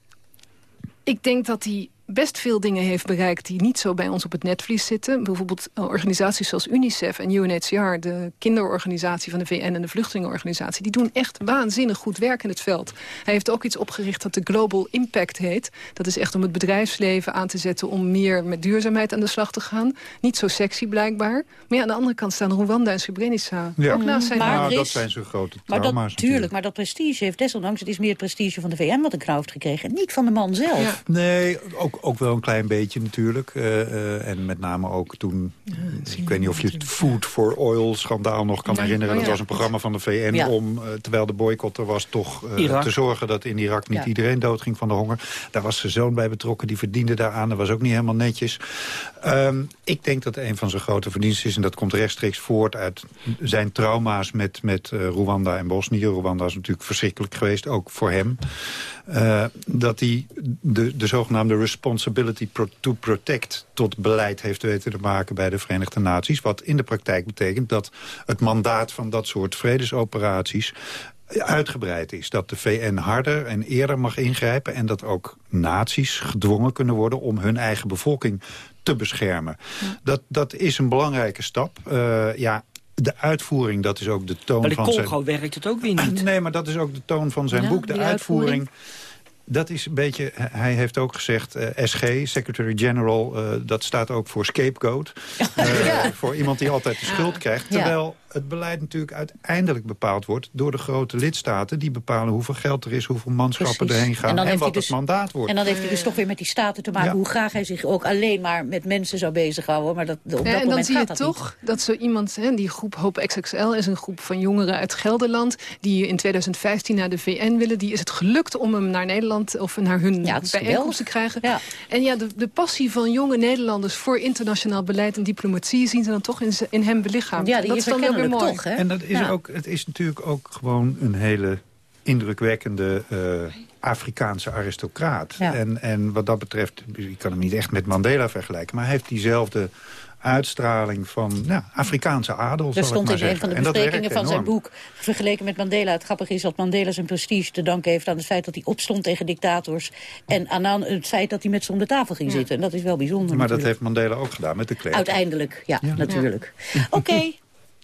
ik denk dat hij best veel dingen heeft bereikt die niet zo bij ons op het netvlies zitten. Bijvoorbeeld eh, organisaties zoals UNICEF en UNHCR... de kinderorganisatie van de VN en de vluchtelingenorganisatie... die doen echt waanzinnig goed werk in het veld. Hij heeft ook iets opgericht dat de Global Impact heet. Dat is echt om het bedrijfsleven aan te zetten... om meer met duurzaamheid aan de slag te gaan. Niet zo sexy blijkbaar. Maar ja, aan de andere kant staan Rwanda en Srebrenica. Ja. Ook naast zijn maar nou, dat zijn zo grote trauma's maar dat, Tuurlijk, maar dat prestige heeft desondanks... het is meer het prestige van de VN wat een knauw heeft gekregen... niet van de man zelf. Nee, ook ook wel een klein beetje natuurlijk. Uh, uh, en met name ook toen... ik weet niet of je het Food for Oil schandaal nog kan herinneren. Dat was een programma van de VN om, uh, terwijl de boycott er was... toch te zorgen dat in Irak niet iedereen doodging van de honger. Daar was zijn zoon bij betrokken, die verdiende daaraan. Dat was ook niet helemaal netjes. Um, ik denk dat een van zijn grote verdiensten is... en dat komt rechtstreeks voort uit zijn trauma's met, met Rwanda en Bosnië. Rwanda is natuurlijk verschrikkelijk geweest, ook voor hem. Uh, dat hij de, de zogenaamde responsibility to protect tot beleid heeft weten te maken bij de Verenigde Naties. Wat in de praktijk betekent dat het mandaat van dat soort vredesoperaties uitgebreid is. Dat de VN harder en eerder mag ingrijpen... en dat ook naties gedwongen kunnen worden om hun eigen bevolking te beschermen. Dat, dat is een belangrijke stap. Uh, ja, de uitvoering, dat is ook de toon van zijn... Maar in Congo werkt het ook weer niet. Nee, maar dat is ook de toon van zijn boek. De uitvoering dat is een beetje, hij heeft ook gezegd, uh, eh, SG, Secretary-General... Uh, dat staat ook voor scapegoat. Voor iemand die altijd de schuld krijgt. Terwijl het beleid natuurlijk uiteindelijk bepaald wordt... door de grote lidstaten. Die bepalen hoeveel geld er is, hoeveel manschappen erheen gaan... en, wat dus, het mandaat wordt. En dan heeft hij dus toch weer met die staten te maken... hoe graag hij zich ook alleen maar met mensen zou bezighouden. Maar dat, op dat en dan zie je toch dat zo iemand... Hè, die groep Hope XXL is een groep van jongeren uit Gelderland... die in 2015 naar de VN willen. Die is het gelukt om hem naar Nederland of naar hun ja, bijeenkomst te krijgen. Ja. En ja, de, de passie van jonge Nederlanders voor internationaal beleid en diplomatie... zien ze dan toch in, in hem belichaamd. Ja, die dat is dan weer mooi. Toch, hè? En dat is ook, het is natuurlijk ook gewoon een hele indrukwekkende uh, Afrikaanse aristocraat. En, en wat dat betreft, ik kan hem niet echt met Mandela vergelijken... maar hij heeft diezelfde uitstraling van nou, Afrikaanse adel. Er stond in een van de besprekingen van zijn boek... vergeleken met Mandela. Het grappige is dat Mandela zijn prestige te danken heeft... aan het feit dat hij opstond tegen dictators... en aan het feit dat hij met ze om de tafel ging zitten. En dat is wel bijzonder Maar dat heeft Mandela ook gedaan met de kleding. Uiteindelijk, ja, natuurlijk. Oké.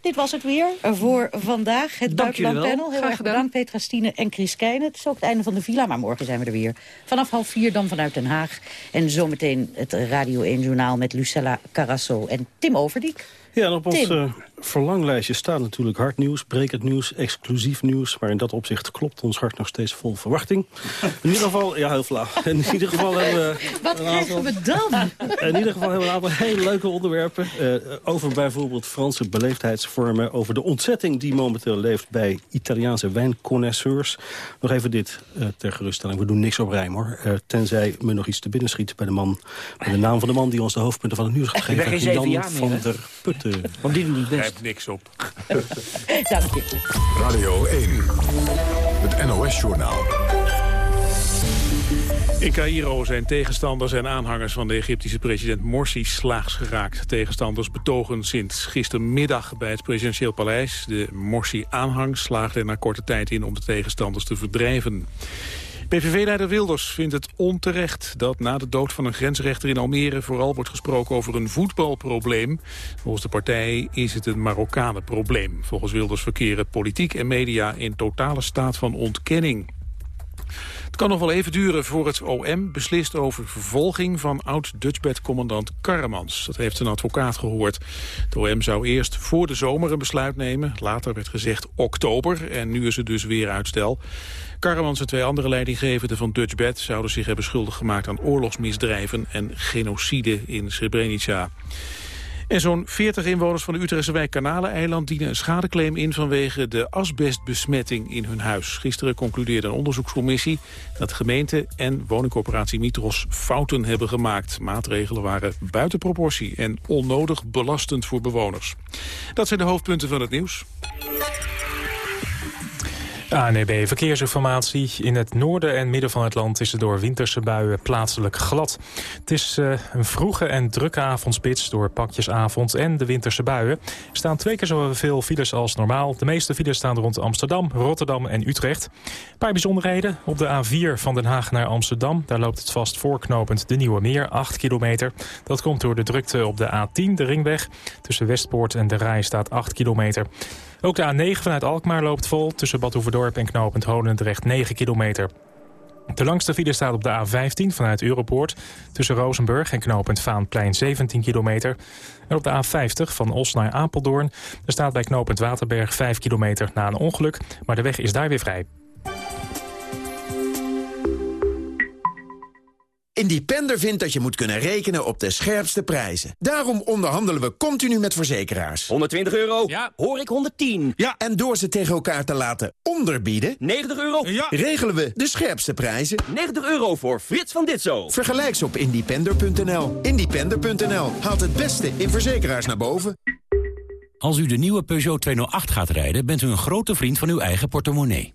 Dit was het weer voor vandaag. Het buitenlandpanel. Heel erg gedaan. bedankt, Petra Stine en Chris Keijnen. Het is ook het einde van de villa, maar morgen zijn we er weer. Vanaf half vier dan vanuit Den Haag. En zometeen het Radio 1 Journaal met Lucella Carrasso en Tim Overdiek. Ja, en op ons Tim. eh, verlanglijstje staat natuurlijk hard nieuws, brekend nieuws, exclusief nieuws. Maar in dat opzicht klopt ons hart nog steeds vol verwachting. In ieder geval, ja, heel flauw. In ieder geval hebben we... Wat krijgen we dan? In ieder geval hebben we een aantal hele leuke onderwerpen. eh, over bijvoorbeeld Franse beleefdheidsvormen. Over de ontzetting die momenteel leeft bij Italiaanse wijnconnoisseurs. Nog even dit eh, ter geruststelling. We doen niks op rijm hoor. Eh, tenzij me nog iets te binnen schiet bij de man. Bij de naam van de man die ons de hoofdpunten van het nieuws gaat geven. meer, van der Putten. Want die doen het best. Niks op. Dank je. Radio 1. Het NOS-journaal. In Cairo zijn tegenstanders en aanhangers van de Egyptische president Morsi slaags geraakt. Tegenstanders betogen sinds gistermiddag bij het presidentieel paleis. De Morsi-aanhang slaagde er na korte tijd in om de tegenstanders te verdrijven. PVV-leider Wilders vindt het onterecht dat na de dood van een grensrechter in Almere vooral wordt gesproken over een voetbalprobleem. Volgens de partij is het een Marokkanenprobleem. Volgens Wilders verkeren politiek en media in totale staat van ontkenning. Het kan nog wel even duren voor het OM beslist over vervolging van oud-Dutchbed-commandant Karremans. Dat heeft een advocaat gehoord. Het OM zou eerst voor de zomer een besluit nemen. Later werd gezegd oktober en nu is het dus weer uitstel. Karremans en twee andere leidinggevenden van Dutchbed zouden zich hebben schuldig gemaakt aan oorlogsmisdrijven en genocide in Srebrenica. En zo'n 40 inwoners van de Utrechtse wijk Kanaleneiland dienen een schadeclaim in vanwege de asbestbesmetting in hun huis. Gisteren concludeerde een onderzoekscommissie dat gemeente en woningcorporatie Mitros fouten hebben gemaakt. Maatregelen waren buiten proportie en onnodig belastend voor bewoners. Dat zijn de hoofdpunten van het nieuws. ANEB Verkeersinformatie. In het noorden en midden van het land is het door winterse buien plaatselijk glad. Het is eh, een vroege en drukke avondspits door pakjesavond en de winterse buien. Er staan twee keer zoveel files als normaal. De meeste files staan rond Amsterdam, Rotterdam en Utrecht. Een paar bijzonderheden. Op de A4 van Den Haag naar Amsterdam. Daar loopt het vast voorknopend de Nieuwe Meer, 8 kilometer. Dat komt door de drukte op de A10, de ringweg. Tussen Westpoort en de Rij staat 8 kilometer. Ook de A9 vanuit Alkmaar loopt vol. Tussen Bad Hoeverdorp en Knopend Holendrecht 9 kilometer. De langste file staat op de A15 vanuit Europoort. Tussen Rozenburg en Knopend Vaanplein 17 kilometer. En op de A50 van Os naar Apeldoorn. Er staat bij Knopend Waterberg 5 kilometer na een ongeluk. Maar de weg is daar weer vrij. Independer vindt dat je moet kunnen rekenen op de scherpste prijzen. Daarom onderhandelen we continu met verzekeraars. 120 euro? Ja. Hoor ik 110? Ja. En door ze tegen elkaar te laten onderbieden... 90 euro? Ja. regelen we de scherpste prijzen. 90 euro voor Frits van Ditzo. Vergelijk ze op independer.nl. Independer.nl haalt het beste in verzekeraars naar boven. Als u de nieuwe Peugeot 208 gaat rijden, bent u een grote vriend van uw eigen portemonnee.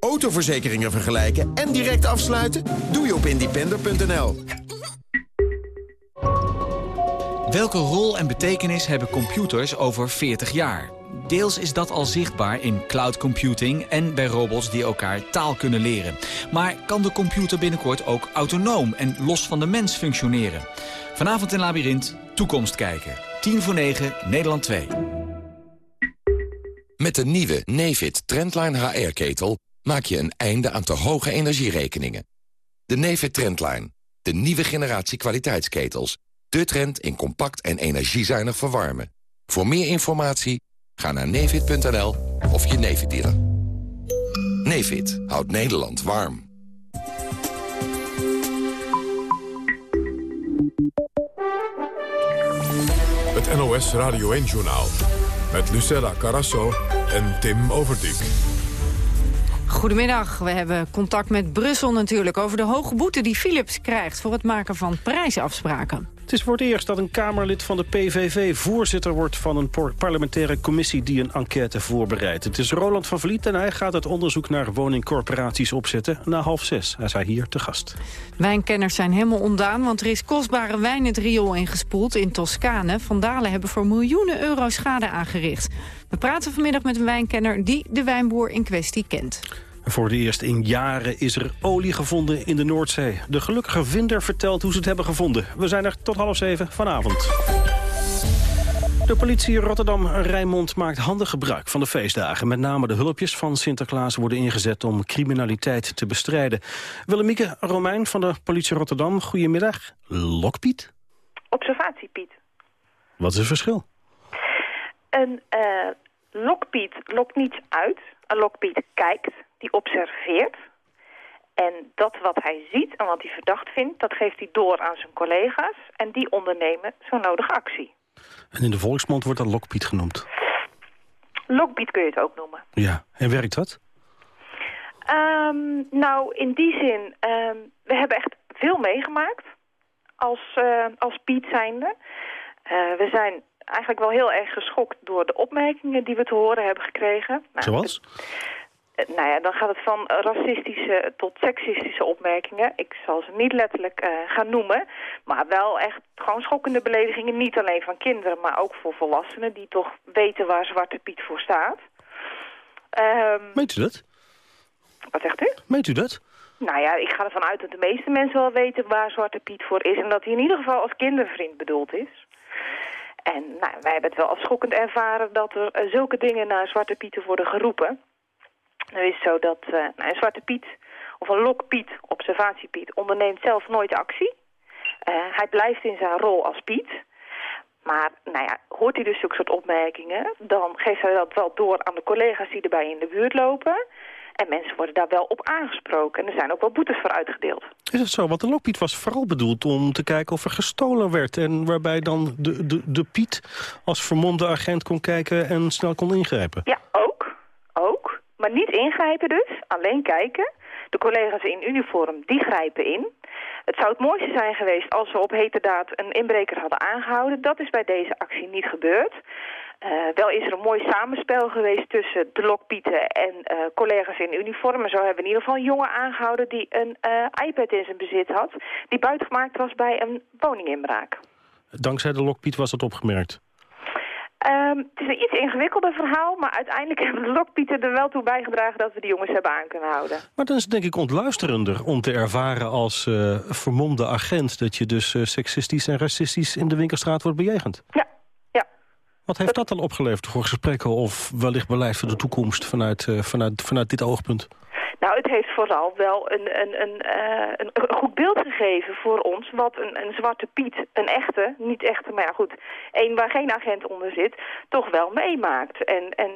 Autoverzekeringen vergelijken en direct afsluiten? Doe je op independer.nl. Welke rol en betekenis hebben computers over 40 jaar? Deels is dat al zichtbaar in cloud computing en bij robots die elkaar taal kunnen leren. Maar kan de computer binnenkort ook autonoom en los van de mens functioneren? Vanavond in Labyrinth, Toekomst kijken. 10 voor 9, Nederland 2. Met de nieuwe Nefit Trendline HR-ketel maak je een einde aan te hoge energierekeningen. De Nefit Trendline, de nieuwe generatie kwaliteitsketels. De trend in compact en energiezuinig verwarmen. Voor meer informatie ga naar nefit.nl of je Nefit dealer. Nefit houdt Nederland warm. Het NOS Radio 1-journaal. Met Lucella Carasso en Tim Overdijk. Goedemiddag, we hebben contact met Brussel natuurlijk... over de hoge boete die Philips krijgt voor het maken van prijsafspraken. Het is voor het eerst dat een Kamerlid van de PVV voorzitter wordt van een parlementaire commissie die een enquête voorbereidt. Het is Roland van Vliet en hij gaat het onderzoek naar woningcorporaties opzetten na half zes. Hij is hier te gast. Wijnkenners zijn helemaal ondaan, want er is kostbare wijn het riool ingespoeld in Toscane. Vandalen hebben voor miljoenen euro schade aangericht. We praten vanmiddag met een wijnkenner die de wijnboer in kwestie kent. Voor het eerst in jaren is er olie gevonden in de Noordzee. De gelukkige vinder vertelt hoe ze het hebben gevonden. We zijn er tot half zeven vanavond. De politie Rotterdam-Rijnmond maakt handig gebruik van de feestdagen. Met name de hulpjes van Sinterklaas worden ingezet om criminaliteit te bestrijden. Willemieke Romein van de politie Rotterdam, goedemiddag. Lokpiet? Observatiepiet. Wat is het verschil? Een uh, lokpiet lokt niets uit. Een lokpiet kijkt die observeert. En dat wat hij ziet en wat hij verdacht vindt, dat geeft hij door aan zijn collega's. En die ondernemen zo'n nodige actie. En in de volksmond wordt dat lokpiet genoemd? Lokpiet kun je het ook noemen. Ja, en werkt dat? Um, nou, in die zin, um, we hebben echt veel meegemaakt als, uh, als Piet zijnde. Uh, we zijn eigenlijk wel heel erg geschokt door de opmerkingen die we te horen hebben gekregen. Nou, Zoals? Eh, nou ja, dan gaat het van racistische tot seksistische opmerkingen. Ik zal ze niet letterlijk uh, gaan noemen. Maar wel echt gewoon schokkende beledigingen. Niet alleen van kinderen, maar ook voor volwassenen... die toch weten waar Zwarte Piet voor staat. Um, Meent u dat? Wat zegt u? Meent u dat? Nou ja, ik ga ervan uit dat de meeste mensen wel weten waar Zwarte Piet voor is... en dat hij in ieder geval als kindervriend bedoeld is. En nou, wij hebben het wel als schokkend ervaren dat er uh, zulke dingen naar Zwarte Pieten worden geroepen... Nu is het zo dat uh, een Zwarte Piet of een Lokpiet, observatiepiet, onderneemt zelf nooit actie. Uh, hij blijft in zijn rol als Piet. Maar nou ja, hoort hij dus zulke soort opmerkingen... dan geeft hij dat wel door aan de collega's die erbij in de buurt lopen... En mensen worden daar wel op aangesproken. En er zijn ook wel boetes voor uitgedeeld. Is dat zo? Want de lokpiet was vooral bedoeld om te kijken of er gestolen werd. En waarbij dan de, de, de Piet als vermomde agent kon kijken en snel kon ingrijpen. Ja, ook. Maar niet ingrijpen dus, alleen kijken. De collega's in uniform, die grijpen in. Het zou het mooiste zijn geweest als we op heterdaad een inbreker hadden aangehouden. Dat is bij deze actie niet gebeurd. Uh, wel is er een mooi samenspel geweest tussen de lokpieten en uh, collega's in uniform. En zo hebben we in ieder geval een jongen aangehouden die een uh, iPad in zijn bezit had... die buitengemaakt was bij een woninginbraak. Dankzij de lokpiet was dat opgemerkt? Um, het is een iets ingewikkelder verhaal, maar uiteindelijk hebben de lokpieten er wel toe bijgedragen dat we die jongens hebben aan kunnen houden. Maar dan is het denk ik ontluisterender om te ervaren als uh, vermomde agent dat je dus uh, seksistisch en racistisch in de winkelstraat wordt bejegend. Ja, ja. Wat heeft dat dan opgeleverd voor gesprekken of wellicht beleid voor de toekomst vanuit, uh, vanuit, vanuit dit oogpunt? Nou, het heeft vooral wel een, een, een, uh, een, goed beeld gegeven voor ons... wat een, een zwarte Piet, een echte, niet echte, maar ja goed... één waar geen agent onder zit, toch wel meemaakt. En, en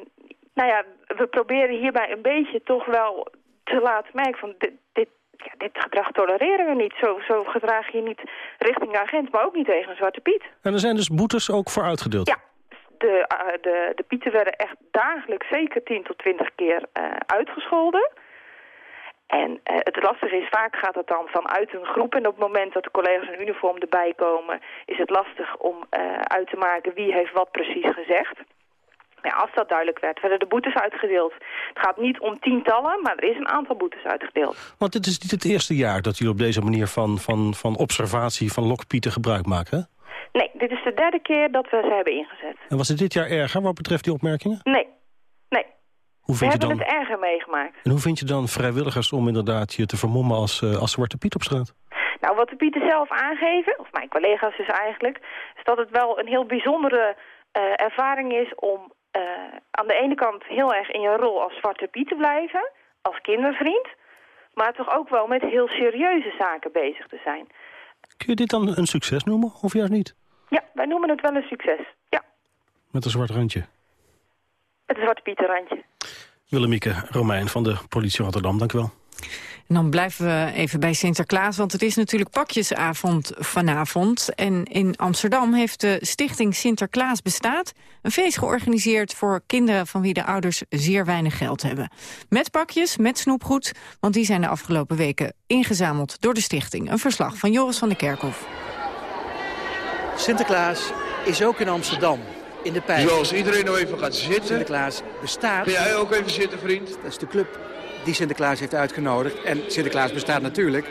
nou ja, we proberen hierbij een beetje toch wel te laten merken... van dit, dit, ja, dit gedrag tolereren we niet. Zo, zo gedraag je niet richting de agent, maar ook niet tegen een zwarte Piet. En er zijn dus boetes ook voor uitgedeeld? Ja, de, uh, de, de pieten werden echt dagelijks zeker 10 tot 20 keer uh, uitgescholden. En uh, het lastige is, vaak gaat het dan vanuit een groep... en op het moment dat de collega's in uniform erbij komen... is het lastig om uh, uit te maken wie heeft wat precies gezegd. Ja, als dat duidelijk werd, werden de boetes uitgedeeld. Het gaat niet om tientallen, maar er is een aantal boetes uitgedeeld. Want dit is niet het eerste jaar dat jullie op deze manier van, van, van observatie van lokpieten gebruik maken, Nee, dit is de derde keer dat we ze hebben ingezet. En was het dit jaar erger wat betreft die opmerkingen? Nee. Hoe vind we je hebben dan... het erger meegemaakt. En hoe vind je dan vrijwilligers om inderdaad je te vermommen als, uh, als Zwarte Piet op straat? Nou, wat de Pieten zelf aangeven, of mijn collega's dus eigenlijk... is dat het wel een heel bijzondere uh, ervaring is om uh, aan de ene kant heel erg in je rol als Zwarte Piet te blijven... als kindervriend, maar toch ook wel met heel serieuze zaken bezig te zijn. Kun je dit dan een succes noemen, of juist niet? Ja, wij noemen het wel een succes, ja. Met een zwart randje? Een zwarte pietenrandje. Willemieke Romein van de politie Rotterdam, dank u wel. En dan blijven we even bij Sinterklaas, want het is natuurlijk pakjesavond vanavond. En in Amsterdam heeft de stichting Sinterklaas Bestaat... een feest georganiseerd voor kinderen van wie de ouders zeer weinig geld hebben. Met pakjes, met snoepgoed, want die zijn de afgelopen weken ingezameld door de stichting. Een verslag van Joris van der Kerkhof. Sinterklaas is ook in Amsterdam, in de Pijp. Iedereen nou even gaat zitten. Sinterklaas bestaat. Kun jij ook even zitten, vriend? Dat is de club die Sinterklaas heeft uitgenodigd. En Sinterklaas bestaat natuurlijk,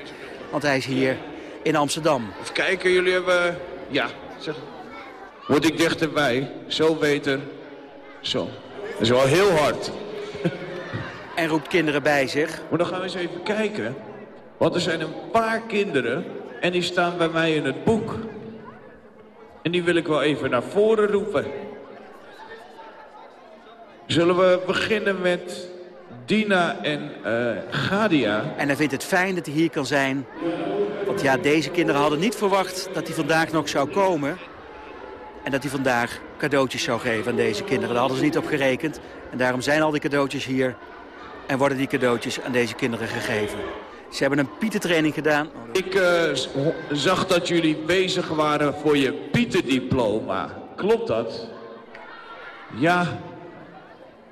want hij is hier in Amsterdam. Even kijken, jullie hebben... Ja, zeg. Word ik dichterbij. Zo beter. Zo. Dat is wel heel hard. En roept kinderen bij zich. Maar dan gaan we eens even kijken. Want er zijn een paar kinderen en die staan bij mij in het boek. En die wil ik wel even naar voren roepen. Zullen we beginnen met Dina en uh, Gadia? En hij vindt het fijn dat hij hier kan zijn. Want ja, deze kinderen hadden niet verwacht dat hij vandaag nog zou komen. En dat hij vandaag cadeautjes zou geven aan deze kinderen. Daar hadden ze niet op gerekend. En daarom zijn al die cadeautjes hier. En worden die cadeautjes aan deze kinderen gegeven. Ze hebben een pietentraining gedaan. Ik uh, zag dat jullie bezig waren voor je pietendiploma. Klopt dat? Ja.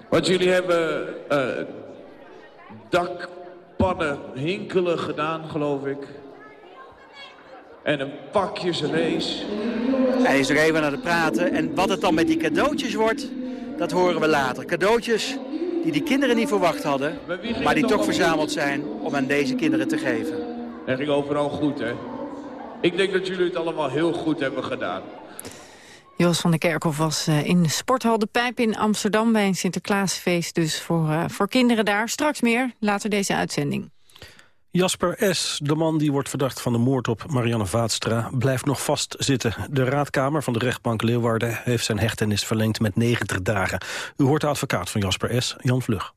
Want jullie hebben uh, dakpannen hinkelen gedaan, geloof ik. En een pakjesrace. Hij is nog even aan het praten. En wat het dan met die cadeautjes wordt, dat horen we later. Cadeautjes die die kinderen niet verwacht hadden, maar die toch verzameld zijn om aan deze kinderen te geven. Dat ging overal goed, hè? Ik denk dat jullie het allemaal heel goed hebben gedaan. Jos van der Kerkhof was uh, in Sporthal De Pijp in Amsterdam... bij een Sinterklaasfeest dus voor, uh, voor kinderen daar. Straks meer, later deze uitzending. Jasper S., de man die wordt verdacht van de moord op Marianne Vaatstra... blijft nog vastzitten. De raadkamer van de rechtbank Leeuwarden heeft zijn hechtenis verlengd met 90 dagen. U hoort de advocaat van Jasper S., Jan Vlug.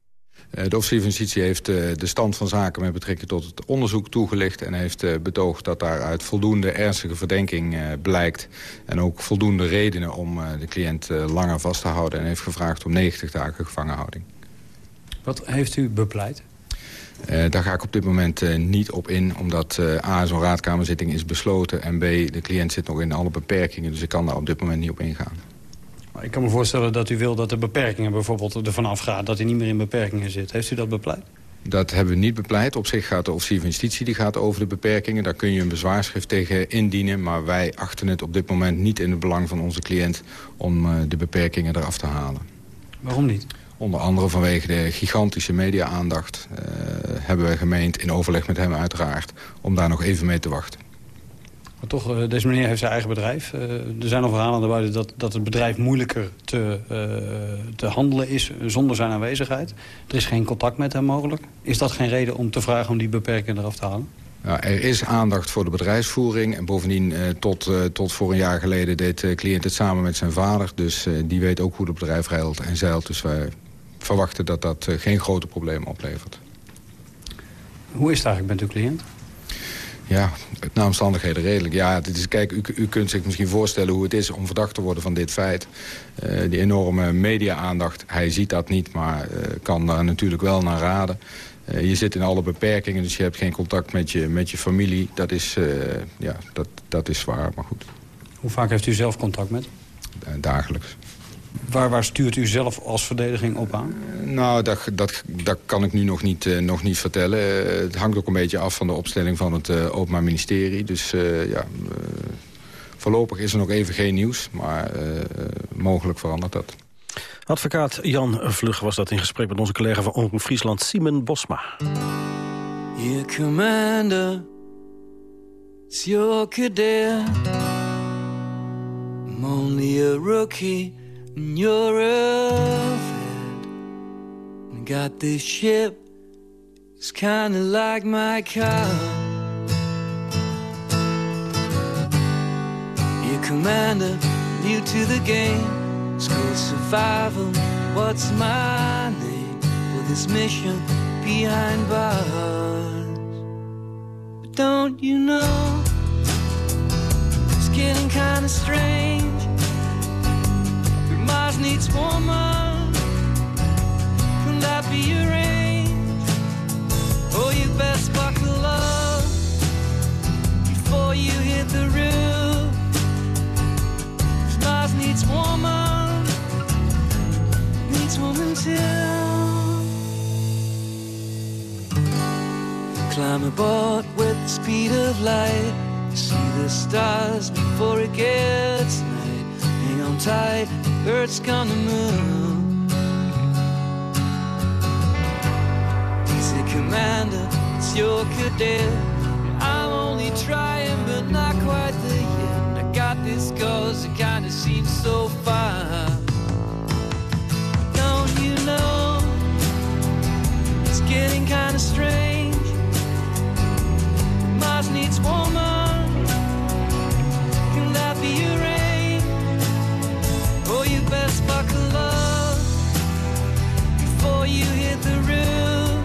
De officier van justitie heeft de stand van zaken met betrekking tot het onderzoek toegelicht... en heeft betoogd dat daaruit voldoende ernstige verdenking blijkt... en ook voldoende redenen om de cliënt langer vast te houden... en heeft gevraagd om 90 dagen gevangenhouding. Wat heeft u bepleit? Uh, daar ga ik op dit moment uh, niet op in, omdat uh, A, zo'n raadkamerzitting is besloten... en B, de cliënt zit nog in alle beperkingen, dus ik kan daar op dit moment niet op ingaan. Maar ik kan me voorstellen dat u wil dat de beperkingen bijvoorbeeld ervan afgaan... dat hij niet meer in beperkingen zit. Heeft u dat bepleit? Dat hebben we niet bepleit. Op zich gaat de officier van justitie die gaat over de beperkingen. Daar kun je een bezwaarschrift tegen indienen. Maar wij achten het op dit moment niet in het belang van onze cliënt... om de beperkingen eraf te halen. Waarom niet? Onder andere vanwege de gigantische media-aandacht uh, hebben we gemeend, in overleg met hem uiteraard, om daar nog even mee te wachten. Maar toch, uh, deze meneer heeft zijn eigen bedrijf. Uh, er zijn al verhalen naar buiten dat, dat het bedrijf moeilijker te, te handelen is zonder zijn aanwezigheid. Er is geen contact met hem mogelijk. Is dat geen reden om te vragen om die beperkingen eraf te halen? Nou, er is aandacht voor de bedrijfsvoering. En bovendien, tot, tot voor een jaar geleden deed de cliënt het samen met zijn vader. Dus die weet ook hoe het bedrijf reilt en zeilt. Dus wij verwachten dat dat geen grote problemen oplevert. Hoe is het eigenlijk met uw cliënt? Ja, naar omstandigheden redelijk. Ja, dit is, kijk, u, u kunt zich misschien voorstellen hoe het is om verdacht te worden van dit feit. die enorme media-aandacht, hij ziet dat niet, maar kan daar natuurlijk wel naar raden. Uh, je zit in alle beperkingen, dus je hebt geen contact met je, met je familie. Dat is, uh, ja, dat, dat is zwaar, maar goed. Hoe vaak heeft u zelf contact met? Uh, dagelijks. Waar, waar stuurt u zelf als verdediging op aan? nou, dat, dat, dat kan ik nu nog niet, nog niet vertellen. het hangt ook een beetje af van de opstelling van het Openbaar Ministerie. Dus ja, voorlopig is er nog even geen nieuws, maar mogelijk verandert dat. Advocaat Jan Vlug was dat in gesprek met onze collega van Omroep Friesland, Simon Bosma. Your commander, it's your cadet. I'm only a rookie, and you're a. I got this ship, it's kinda like my car. Your commander, new to the game. School survival, what's my name for this mission behind bars? But don't you know it's getting kinda strange? Needs woman, can that be arranged? Oh, you best buckle up before you hit the roof. Mars needs woman woman too. Climb aboard with the speed of light. See the stars before it gets night Hang on tight, Earth's gonna move. Say, Commander, it's your cadet. I'm only trying, but not quite there yet. I got this cause it kinda seems so far. Don't you know? It's getting kinda strange. Mars needs woman. The roof.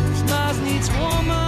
'Cause Mars needs woman,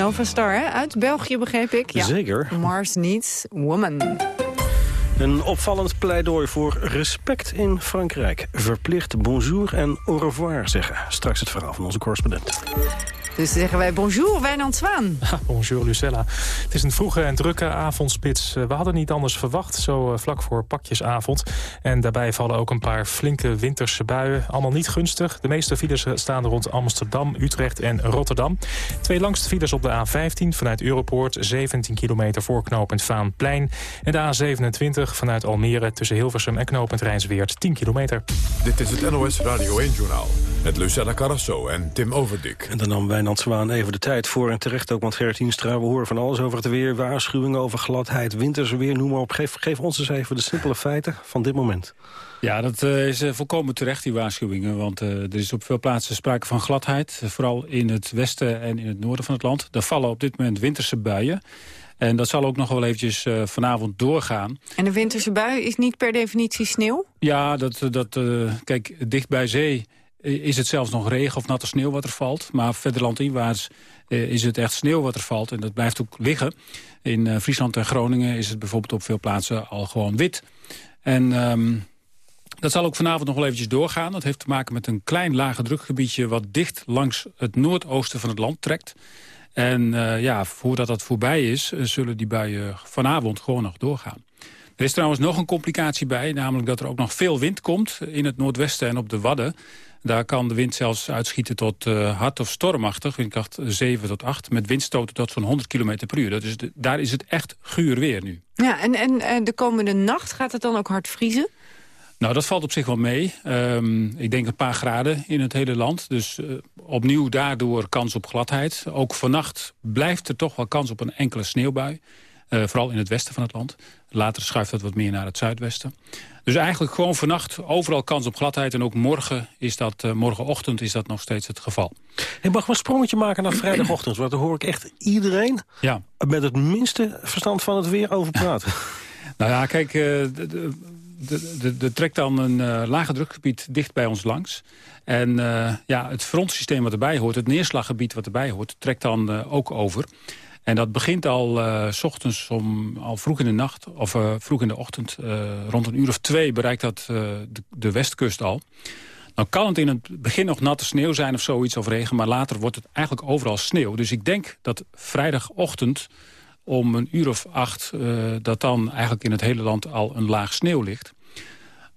Nova Star, hè? Uit België, begreep ik. Ja. Zeker. Mars Needs Woman. Een opvallend pleidooi voor respect in Frankrijk. Verplicht bonjour en au revoir zeggen. Straks het verhaal van onze correspondent. Dus zeggen wij bonjour, Wijnand Zwaan. Bonjour Lucella. Het is een vroege en drukke avondspits. Eh, We hadden niet anders verwacht, zo eh, vlak voor pakjesavond. En daarbij vallen ook een paar flinke winterse buien. Allemaal niet gunstig. De meeste files eh, staan rond Amsterdam, Utrecht en Rotterdam. Twee langste files op de A15 vanuit Europoort. 17 kilometer voor knooppunt Vaanplein. En de A27 vanuit Almere tussen Hilversum en knooppunt Rijnsweert. 10 kilometer. Dit is het NOS Radio 1-journaal met Lucella Carrasso en Tim Overdik. En dan nam Wijnand Zwaan even de tijd voor. En terecht ook, want Gerrit Hienstra, we horen van alles over het weer. Waarschuwingen over gladheid, winterse weer, noem maar op. Geef, geef ons eens even de simpele feiten van dit moment. Ja, dat eh, is eh, volkomen terecht, die waarschuwingen. Want eh, er is op veel plaatsen sprake van gladheid. vooral in het westen en in het noorden van het land. Er vallen op dit moment winterse buien. En dat zal ook nog wel eventjes vanavond doorgaan. En de winterse bui is niet per definitie sneeuw? Ja, dat, dat, kijk, dicht bij zee is het zelfs nog regen of natte sneeuw wat er valt. Maar verder landinwaarts is het echt sneeuw wat er valt. En dat blijft ook liggen. In Friesland en Groningen is het bijvoorbeeld op veel plaatsen al gewoon wit. En... ehm dat zal ook vanavond nog wel eventjes doorgaan. Dat heeft te maken met een klein lage drukgebiedje... wat dicht langs het noordoosten van het land trekt. En ja, voordat dat voorbij is... zullen die buien vanavond gewoon nog doorgaan. Er is trouwens nog een complicatie bij. Namelijk dat er ook nog veel wind komt in het noordwesten en op de Wadden. Daar kan de wind zelfs uitschieten tot uh, hard of stormachtig. Windkracht 7 tot 8. Met windstoten tot zo'n 100 km per uur. Dus de, daar is het echt guur weer nu. Ja, en, en uh, de komende nacht gaat het dan ook hard vriezen? Nou, dat valt op zich wel mee. Um, ik denk een paar graden in het hele land. Dus uh, opnieuw daardoor kans op gladheid. Ook vannacht blijft er toch wel kans op een enkele sneeuwbui. Uh, vooral in het westen van het land. Later schuift dat wat meer naar het zuidwesten. Dus eigenlijk gewoon vannacht overal kans op gladheid. En ook morgen is dat, uh, morgenochtend is dat nog steeds het geval. Ik mag maar een sprongetje maken naar vrijdagochtend. Want daar hoor ik echt iedereen ja. met het minste verstand van het weer over praten. nou ja, kijk... Er trekt dan een uh, lage drukgebied dicht bij ons langs. En uh, ja, het frontsysteem wat erbij hoort, het neerslaggebied wat erbij hoort... trekt dan ook over. En dat begint al s ochtends om, al vroeg in de nacht, of vroeg in de ochtend... rond een uur of twee bereikt dat de, de, westkust al. Dan kan het in het begin nog natte sneeuw zijn of zoiets of regen... maar later wordt het eigenlijk overal sneeuw. Dus ik denk dat vrijdagochtend om een uur of acht... Dat dan eigenlijk in het hele land al een laag sneeuw ligt.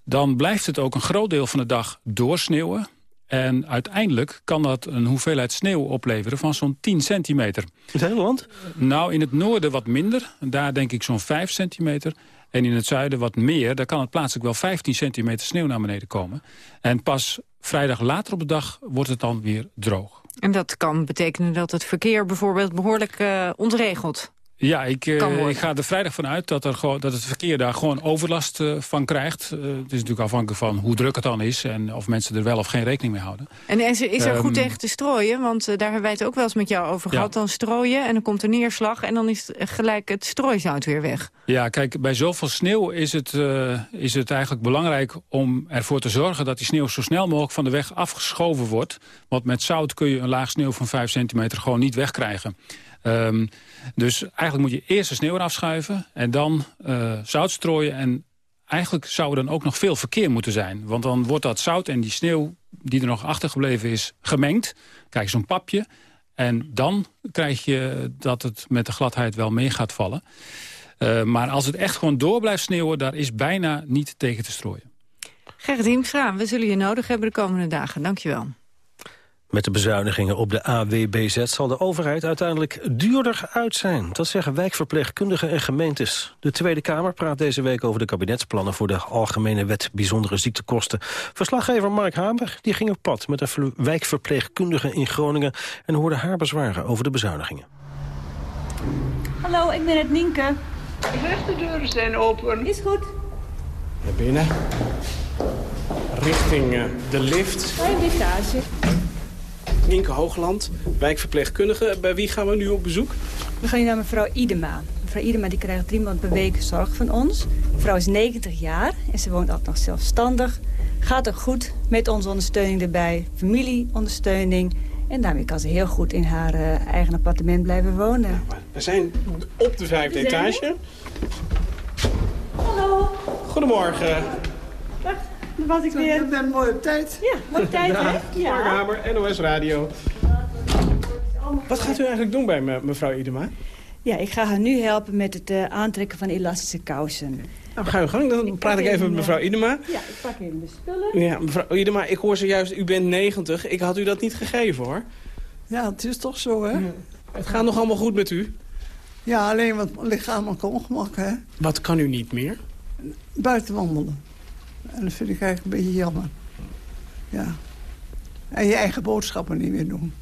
Dan blijft het ook een groot deel van de dag doorsneeuwen. En uiteindelijk kan dat een hoeveelheid sneeuw opleveren van zo'n 10 centimeter. Het hele land? Nou, in het noorden wat minder. Daar denk ik zo'n 5 centimeter. En in het zuiden wat meer. Daar kan het plaatselijk wel 15 centimeter sneeuw naar beneden komen. En pas vrijdag later op de dag wordt het dan weer droog. En dat kan betekenen dat het verkeer bijvoorbeeld behoorlijk uh, ontregelt ja, ik, uh, ik, ga er vrijdag vanuit dat, er gewoon, dat het verkeer daar gewoon overlast uh, van krijgt. Uh, het is natuurlijk afhankelijk van hoe druk het dan is... en of mensen er wel of geen rekening mee houden. En is er, goed um, tegen te strooien? Want daar hebben wij het ook wel eens met jou over ja. gehad. Dan strooien en dan komt er neerslag... en dan is gelijk het strooizout weer weg. Ja, kijk, bij zoveel sneeuw is het, is het eigenlijk belangrijk... om ervoor te zorgen dat die sneeuw zo snel mogelijk van de weg afgeschoven wordt. Want met zout kun je een laag sneeuw van 5 centimeter gewoon niet wegkrijgen. Um, dus eigenlijk moet je eerst de sneeuw eraf schuiven en dan uh, zout strooien. En eigenlijk zou er dan ook nog veel verkeer moeten zijn. Want dan wordt dat zout en die sneeuw die er nog achtergebleven is gemengd. Krijg je zo'n papje. En dan krijg je dat het met de gladheid wel mee gaat vallen. Uh, maar als het echt gewoon door blijft sneeuwen... daar is bijna niet tegen te strooien. Gerrit Hiemstra, we zullen je nodig hebben de komende dagen. Dank je wel. Met de bezuinigingen op de AWBZ zal de overheid uiteindelijk duurder uit zijn. Dat zeggen wijkverpleegkundigen en gemeentes. De Tweede Kamer praat deze week over de kabinetsplannen... voor de Algemene Wet Bijzondere Ziektekosten. Verslaggever Mark Haber die ging op pad met een wijkverpleegkundige in Groningen... en hoorde haar bezwaren over de bezuinigingen. Hallo, ik ben het Nienke. De rechterdeuren zijn open. Is goed. Naar binnen. Richting uh, de lift. Vijf etage. Nienke Hoogland, wijkverpleegkundige. Bij wie gaan we nu op bezoek? We gaan nu naar mevrouw Idema. Mevrouw Idema die krijgt drie maanden per week zorg van ons. Mevrouw is 90 jaar en ze woont altijd nog zelfstandig. Gaat ook goed met onze ondersteuning erbij. Familieondersteuning. En daarmee kan ze heel goed in haar uh, eigen appartement blijven wonen. Ja, we zijn op de vijfde etage. Hallo. Goedemorgen. Dag. Dan was ik weer. Je bent mooi op tijd. Ja, mooi op tijd, hè? Ja. Mark Hamer, NOS Radio. Wat gaat u eigenlijk doen bij me, mevrouw Idema? Ja, ik ga haar nu helpen met het uh, aantrekken van elastische kousen. Nou, ga uw gang. Dan ik praat ik even met mevrouw Idema. Ja, ik pak even de spullen. Ja, mevrouw Idema, ik hoor zojuist, u bent 90. Ik had u dat niet gegeven, hoor. Ja, het is toch zo, hè? Ja. Het gaat nog allemaal goed met u? Ja, alleen wat lichamelijk ongemak, hè? Wat kan u niet meer? Buiten wandelen. En dat vind ik eigenlijk een beetje jammer. Ja. En je eigen boodschappen niet meer doen.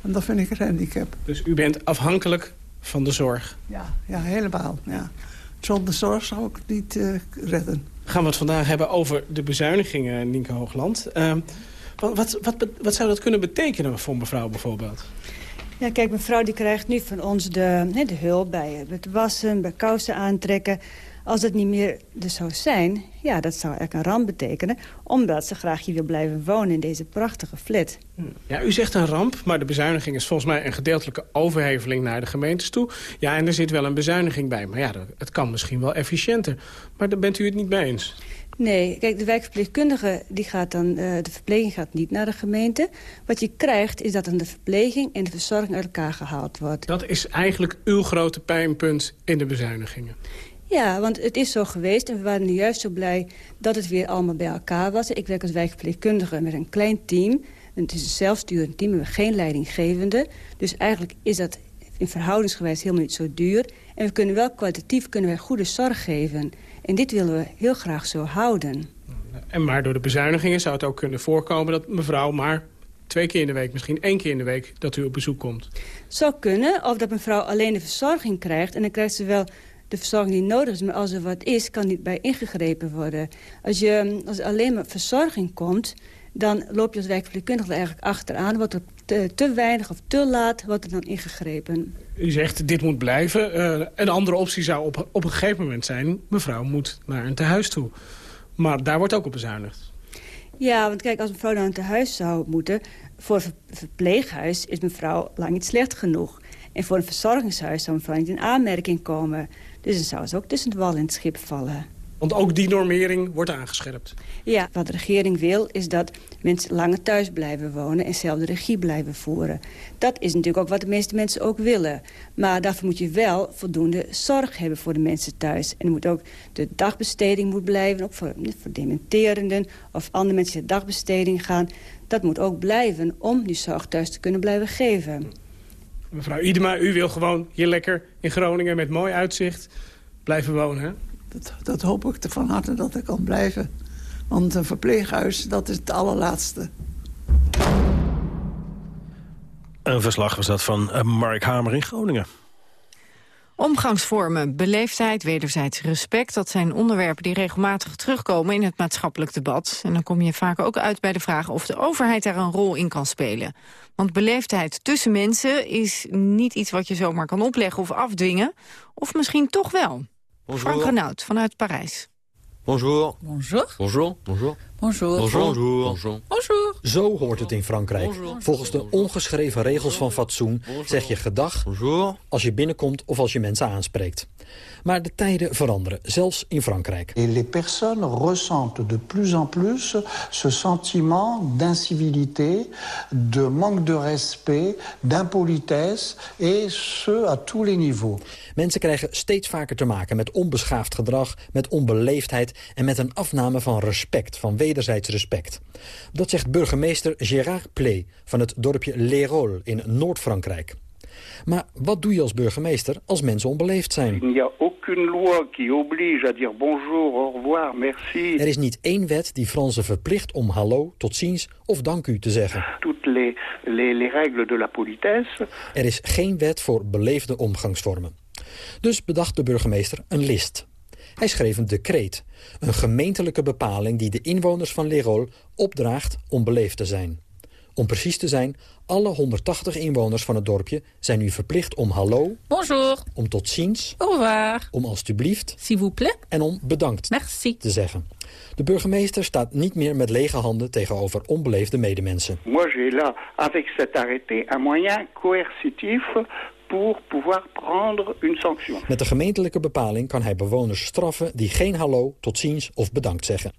En dat vind ik een handicap. Dus u bent afhankelijk van de zorg? Ja, ja helemaal. Ja. Zonder zorg zou ik het niet uh, redden. Gaan we het vandaag hebben over de bezuinigingen, Nienke Hoogland. Uh, wat, wat, wat, wat, zou dat kunnen betekenen voor mevrouw bijvoorbeeld? Ja, kijk, mevrouw die krijgt nu van ons de, de hulp bij het wassen, bij kousen aantrekken... Als het niet meer dus zou zijn, ja, dat zou eigenlijk een ramp betekenen. Omdat ze graag hier wil blijven wonen in deze prachtige flat. Ja, u zegt een ramp, maar de bezuiniging is volgens mij een gedeeltelijke overheveling naar de gemeentes toe. Ja, en er zit wel een bezuiniging bij. Maar ja, het kan misschien wel efficiënter. Maar daar bent u het niet mee eens? Nee, kijk, de wijkverpleegkundige die gaat dan, uh, de verpleging gaat niet naar de gemeente. Wat je krijgt is dat dan de verpleging en de verzorging uit elkaar gehaald wordt. Dat is eigenlijk uw grote pijnpunt in de bezuinigingen. Ja, want het is zo geweest en we waren nu juist zo blij dat het weer allemaal bij elkaar was. Ik werk als wijkverpleegkundige met een klein team. Het is een zelfsturend team, we hebben geen leidinggevende. Dus eigenlijk is dat in verhoudingsgewijs helemaal niet zo duur. En we kunnen wel kwalitatief kunnen wij goede zorg geven. En dit willen we heel graag zo houden. En maar door de bezuinigingen zou het ook kunnen voorkomen dat mevrouw maar twee keer in de week, misschien één keer in de week, dat u op bezoek komt. Zou kunnen, of dat mevrouw alleen de verzorging krijgt. En dan krijgt ze wel de verzorging die nodig is. Maar als er wat is, kan niet bij ingegrepen worden. Als, je, als er alleen maar verzorging komt, dan loop je als wijkverpleegkundige eigenlijk achteraan. Wordt er te, te, weinig of te laat wordt er dan ingegrepen. U zegt, dit moet blijven. Uh, een andere optie zou op, op een gegeven moment zijn... mevrouw moet naar een tehuis toe. Maar daar wordt ook op bezuinigd. Ja, want kijk, als mevrouw naar een tehuis zou moeten... voor een verpleeghuis is mevrouw lang niet slecht genoeg. En voor een verzorgingshuis zou mevrouw niet in aanmerking komen. Dus dan zou ze ook tussen het wal en het schip vallen. Want ook die normering wordt aangescherpt. Ja, wat de regering wil is dat mensen langer thuis blijven wonen... en zelf de regie blijven voeren. Dat is natuurlijk ook wat de meeste mensen ook willen. Maar daarvoor moet je wel voldoende zorg hebben voor de mensen thuis. En er moet ook de dagbesteding moet blijven, ook voor, voor dementerenden... of andere mensen die de dagbesteding gaan. Dat moet ook blijven om die zorg thuis te kunnen blijven geven. Mevrouw Idema, u wil gewoon hier lekker in Groningen met mooi uitzicht blijven wonen, hè? Dat, dat hoop ik van harte dat ik kan blijven. Want een verpleeghuis, dat is het allerlaatste. Een verslag was dat van eh, Mark Hamer in Groningen. Omgangsvormen, beleefdheid, wederzijds respect... dat zijn onderwerpen die regelmatig terugkomen in het maatschappelijk debat. En dan kom je vaak ook uit bij de vraag of de overheid daar een rol in kan spelen. Want beleefdheid tussen mensen is niet iets wat je zomaar kan opleggen of afdwingen. Of misschien toch wel. Bonjour. Frank Renaud vanuit Parijs. Bonjour. Bonjour. Bonjour. Bonjour. Bonjour. Bonjour. Bonjour. Bonjour. Zo hoort het in Frankrijk. Volgens de ongeschreven regels van fatsoen zeg je gedag als je binnenkomt of als je mensen aanspreekt. Maar de tijden veranderen, zelfs in Frankrijk. Les personnes ressentent de plus en plus ce sentiment d'incivilité, de manque de respect, d'impolitesse, et ce à tous les niveaux. Mensen krijgen steeds vaker te maken met onbeschaafd gedrag, met onbeleefdheid en met een afname van respect, van wederzijds respect. Dat zegt burgemeester Gérard Play van het dorpje Lérol in Noord-Frankrijk. Maar wat doe je als burgemeester als mensen onbeleefd zijn? Er is niet één wet die Fransen verplicht om hallo, tot ziens of dank u te zeggen. Er is geen wet voor beleefde omgangsvormen. Dus bedacht de burgemeester een list. Hij schreef een decreet, een gemeentelijke bepaling die de inwoners van Lérol opdraagt om beleefd te zijn. Om precies te zijn, alle 180 inwoners van het dorpje zijn nu verplicht om hallo, Bonjour, om tot ziens, au revoir, om alstublieft, s'il vous plaît en om bedankt Merci. te zeggen. De burgemeester staat niet meer met lege handen tegenover onbeleefde medemensen. Moi, j'ai là, avec cet arrêté, un moyen coercitif pour pouvoir prendre une sanction. Met de gemeentelijke bepaling kan hij bewoners straffen die geen hallo, tot ziens of bedankt zeggen.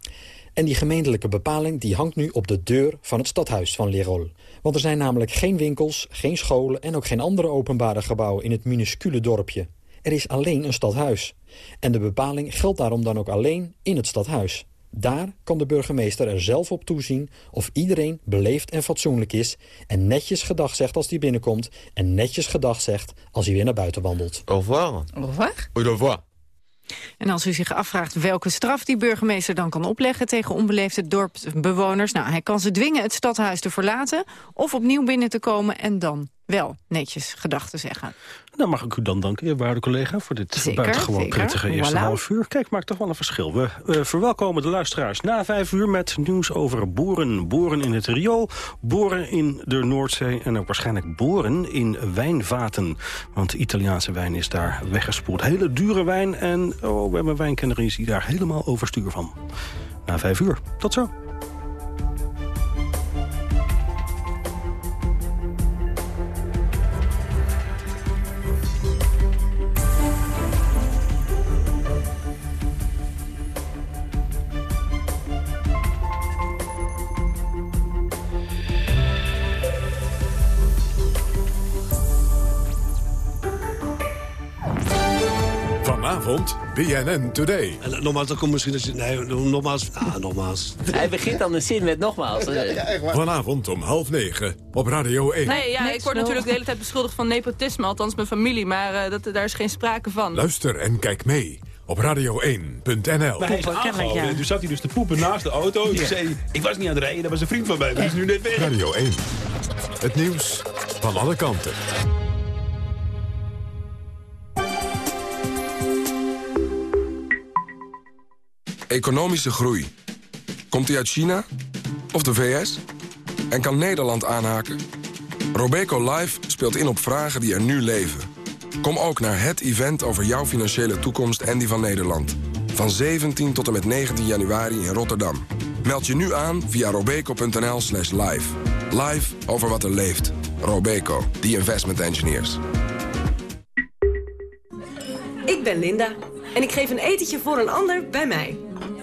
En die gemeentelijke bepaling die hangt nu op de deur van het stadhuis van Lérol. Want er zijn namelijk geen winkels, geen scholen en ook geen andere openbare gebouwen in het minuscule dorpje. Er is alleen een stadhuis. En de bepaling geldt daarom dan ook alleen in het stadhuis. Daar kan de burgemeester er zelf op toezien of iedereen beleefd en fatsoenlijk is... en netjes gedag zegt als hij binnenkomt... en netjes gedag zegt als hij weer naar buiten wandelt. Au revoir. Au revoir. Au revoir. En als u zich afvraagt welke straf die burgemeester dan kan opleggen tegen onbeleefde dorpsbewoners... nou, hij kan ze dwingen het stadhuis te verlaten of opnieuw binnen te komen en dan wel netjes gedachten zeggen. Nou mag ik u dan danken, waarde collega, voor dit Zeker, buitengewoon zeker. prettige eerste Voilà. half uur. Kijk, maakt toch wel een verschil. We eh, verwelkomen de luisteraars na vijf uur met nieuws over boren. Boren in het riool, boren in de Noordzee en ook waarschijnlijk boren in wijnvaten. Want Italiaanse wijn is daar weggespoeld. Hele dure wijn en oh, we hebben een wijnkenner die daar helemaal overstuur van. Na vijf uur. Tot zo. Vanavond BNN Today. En, nogmaals, dan komt misschien... Dat je, nee, nogmaals. Ah, nogmaals. Hij begint dan een zin met nogmaals. Vanavond om half negen op Radio 1. Nee, ja, ik word natuurlijk de hele tijd beschuldigd van nepotisme, althans mijn familie, maar eh, dat, daar is geen sprake van. Luister en kijk mee op radio1.nl. Maar hij is aangehouden. Dus zat hij dus te poepen naast de auto. Toen zei hij, ik was niet aan het rijden, dat was een vriend van mij. Die is nu net weg. Radio 1. Het nieuws van alle kanten. Economische groei. Komt die uit China? Of de VS? En kan Nederland aanhaken? Robeco Live speelt in op vragen die er nu leven. Kom ook naar het event over jouw financiële toekomst en die van Nederland. Van 17 tot en met 19 januari in Rotterdam. Meld je nu aan via robeco.nl slash live. Live over wat er leeft. Robeco, the investment engineers. Ik ben Linda, En ik geef een etentje voor een ander bij mij.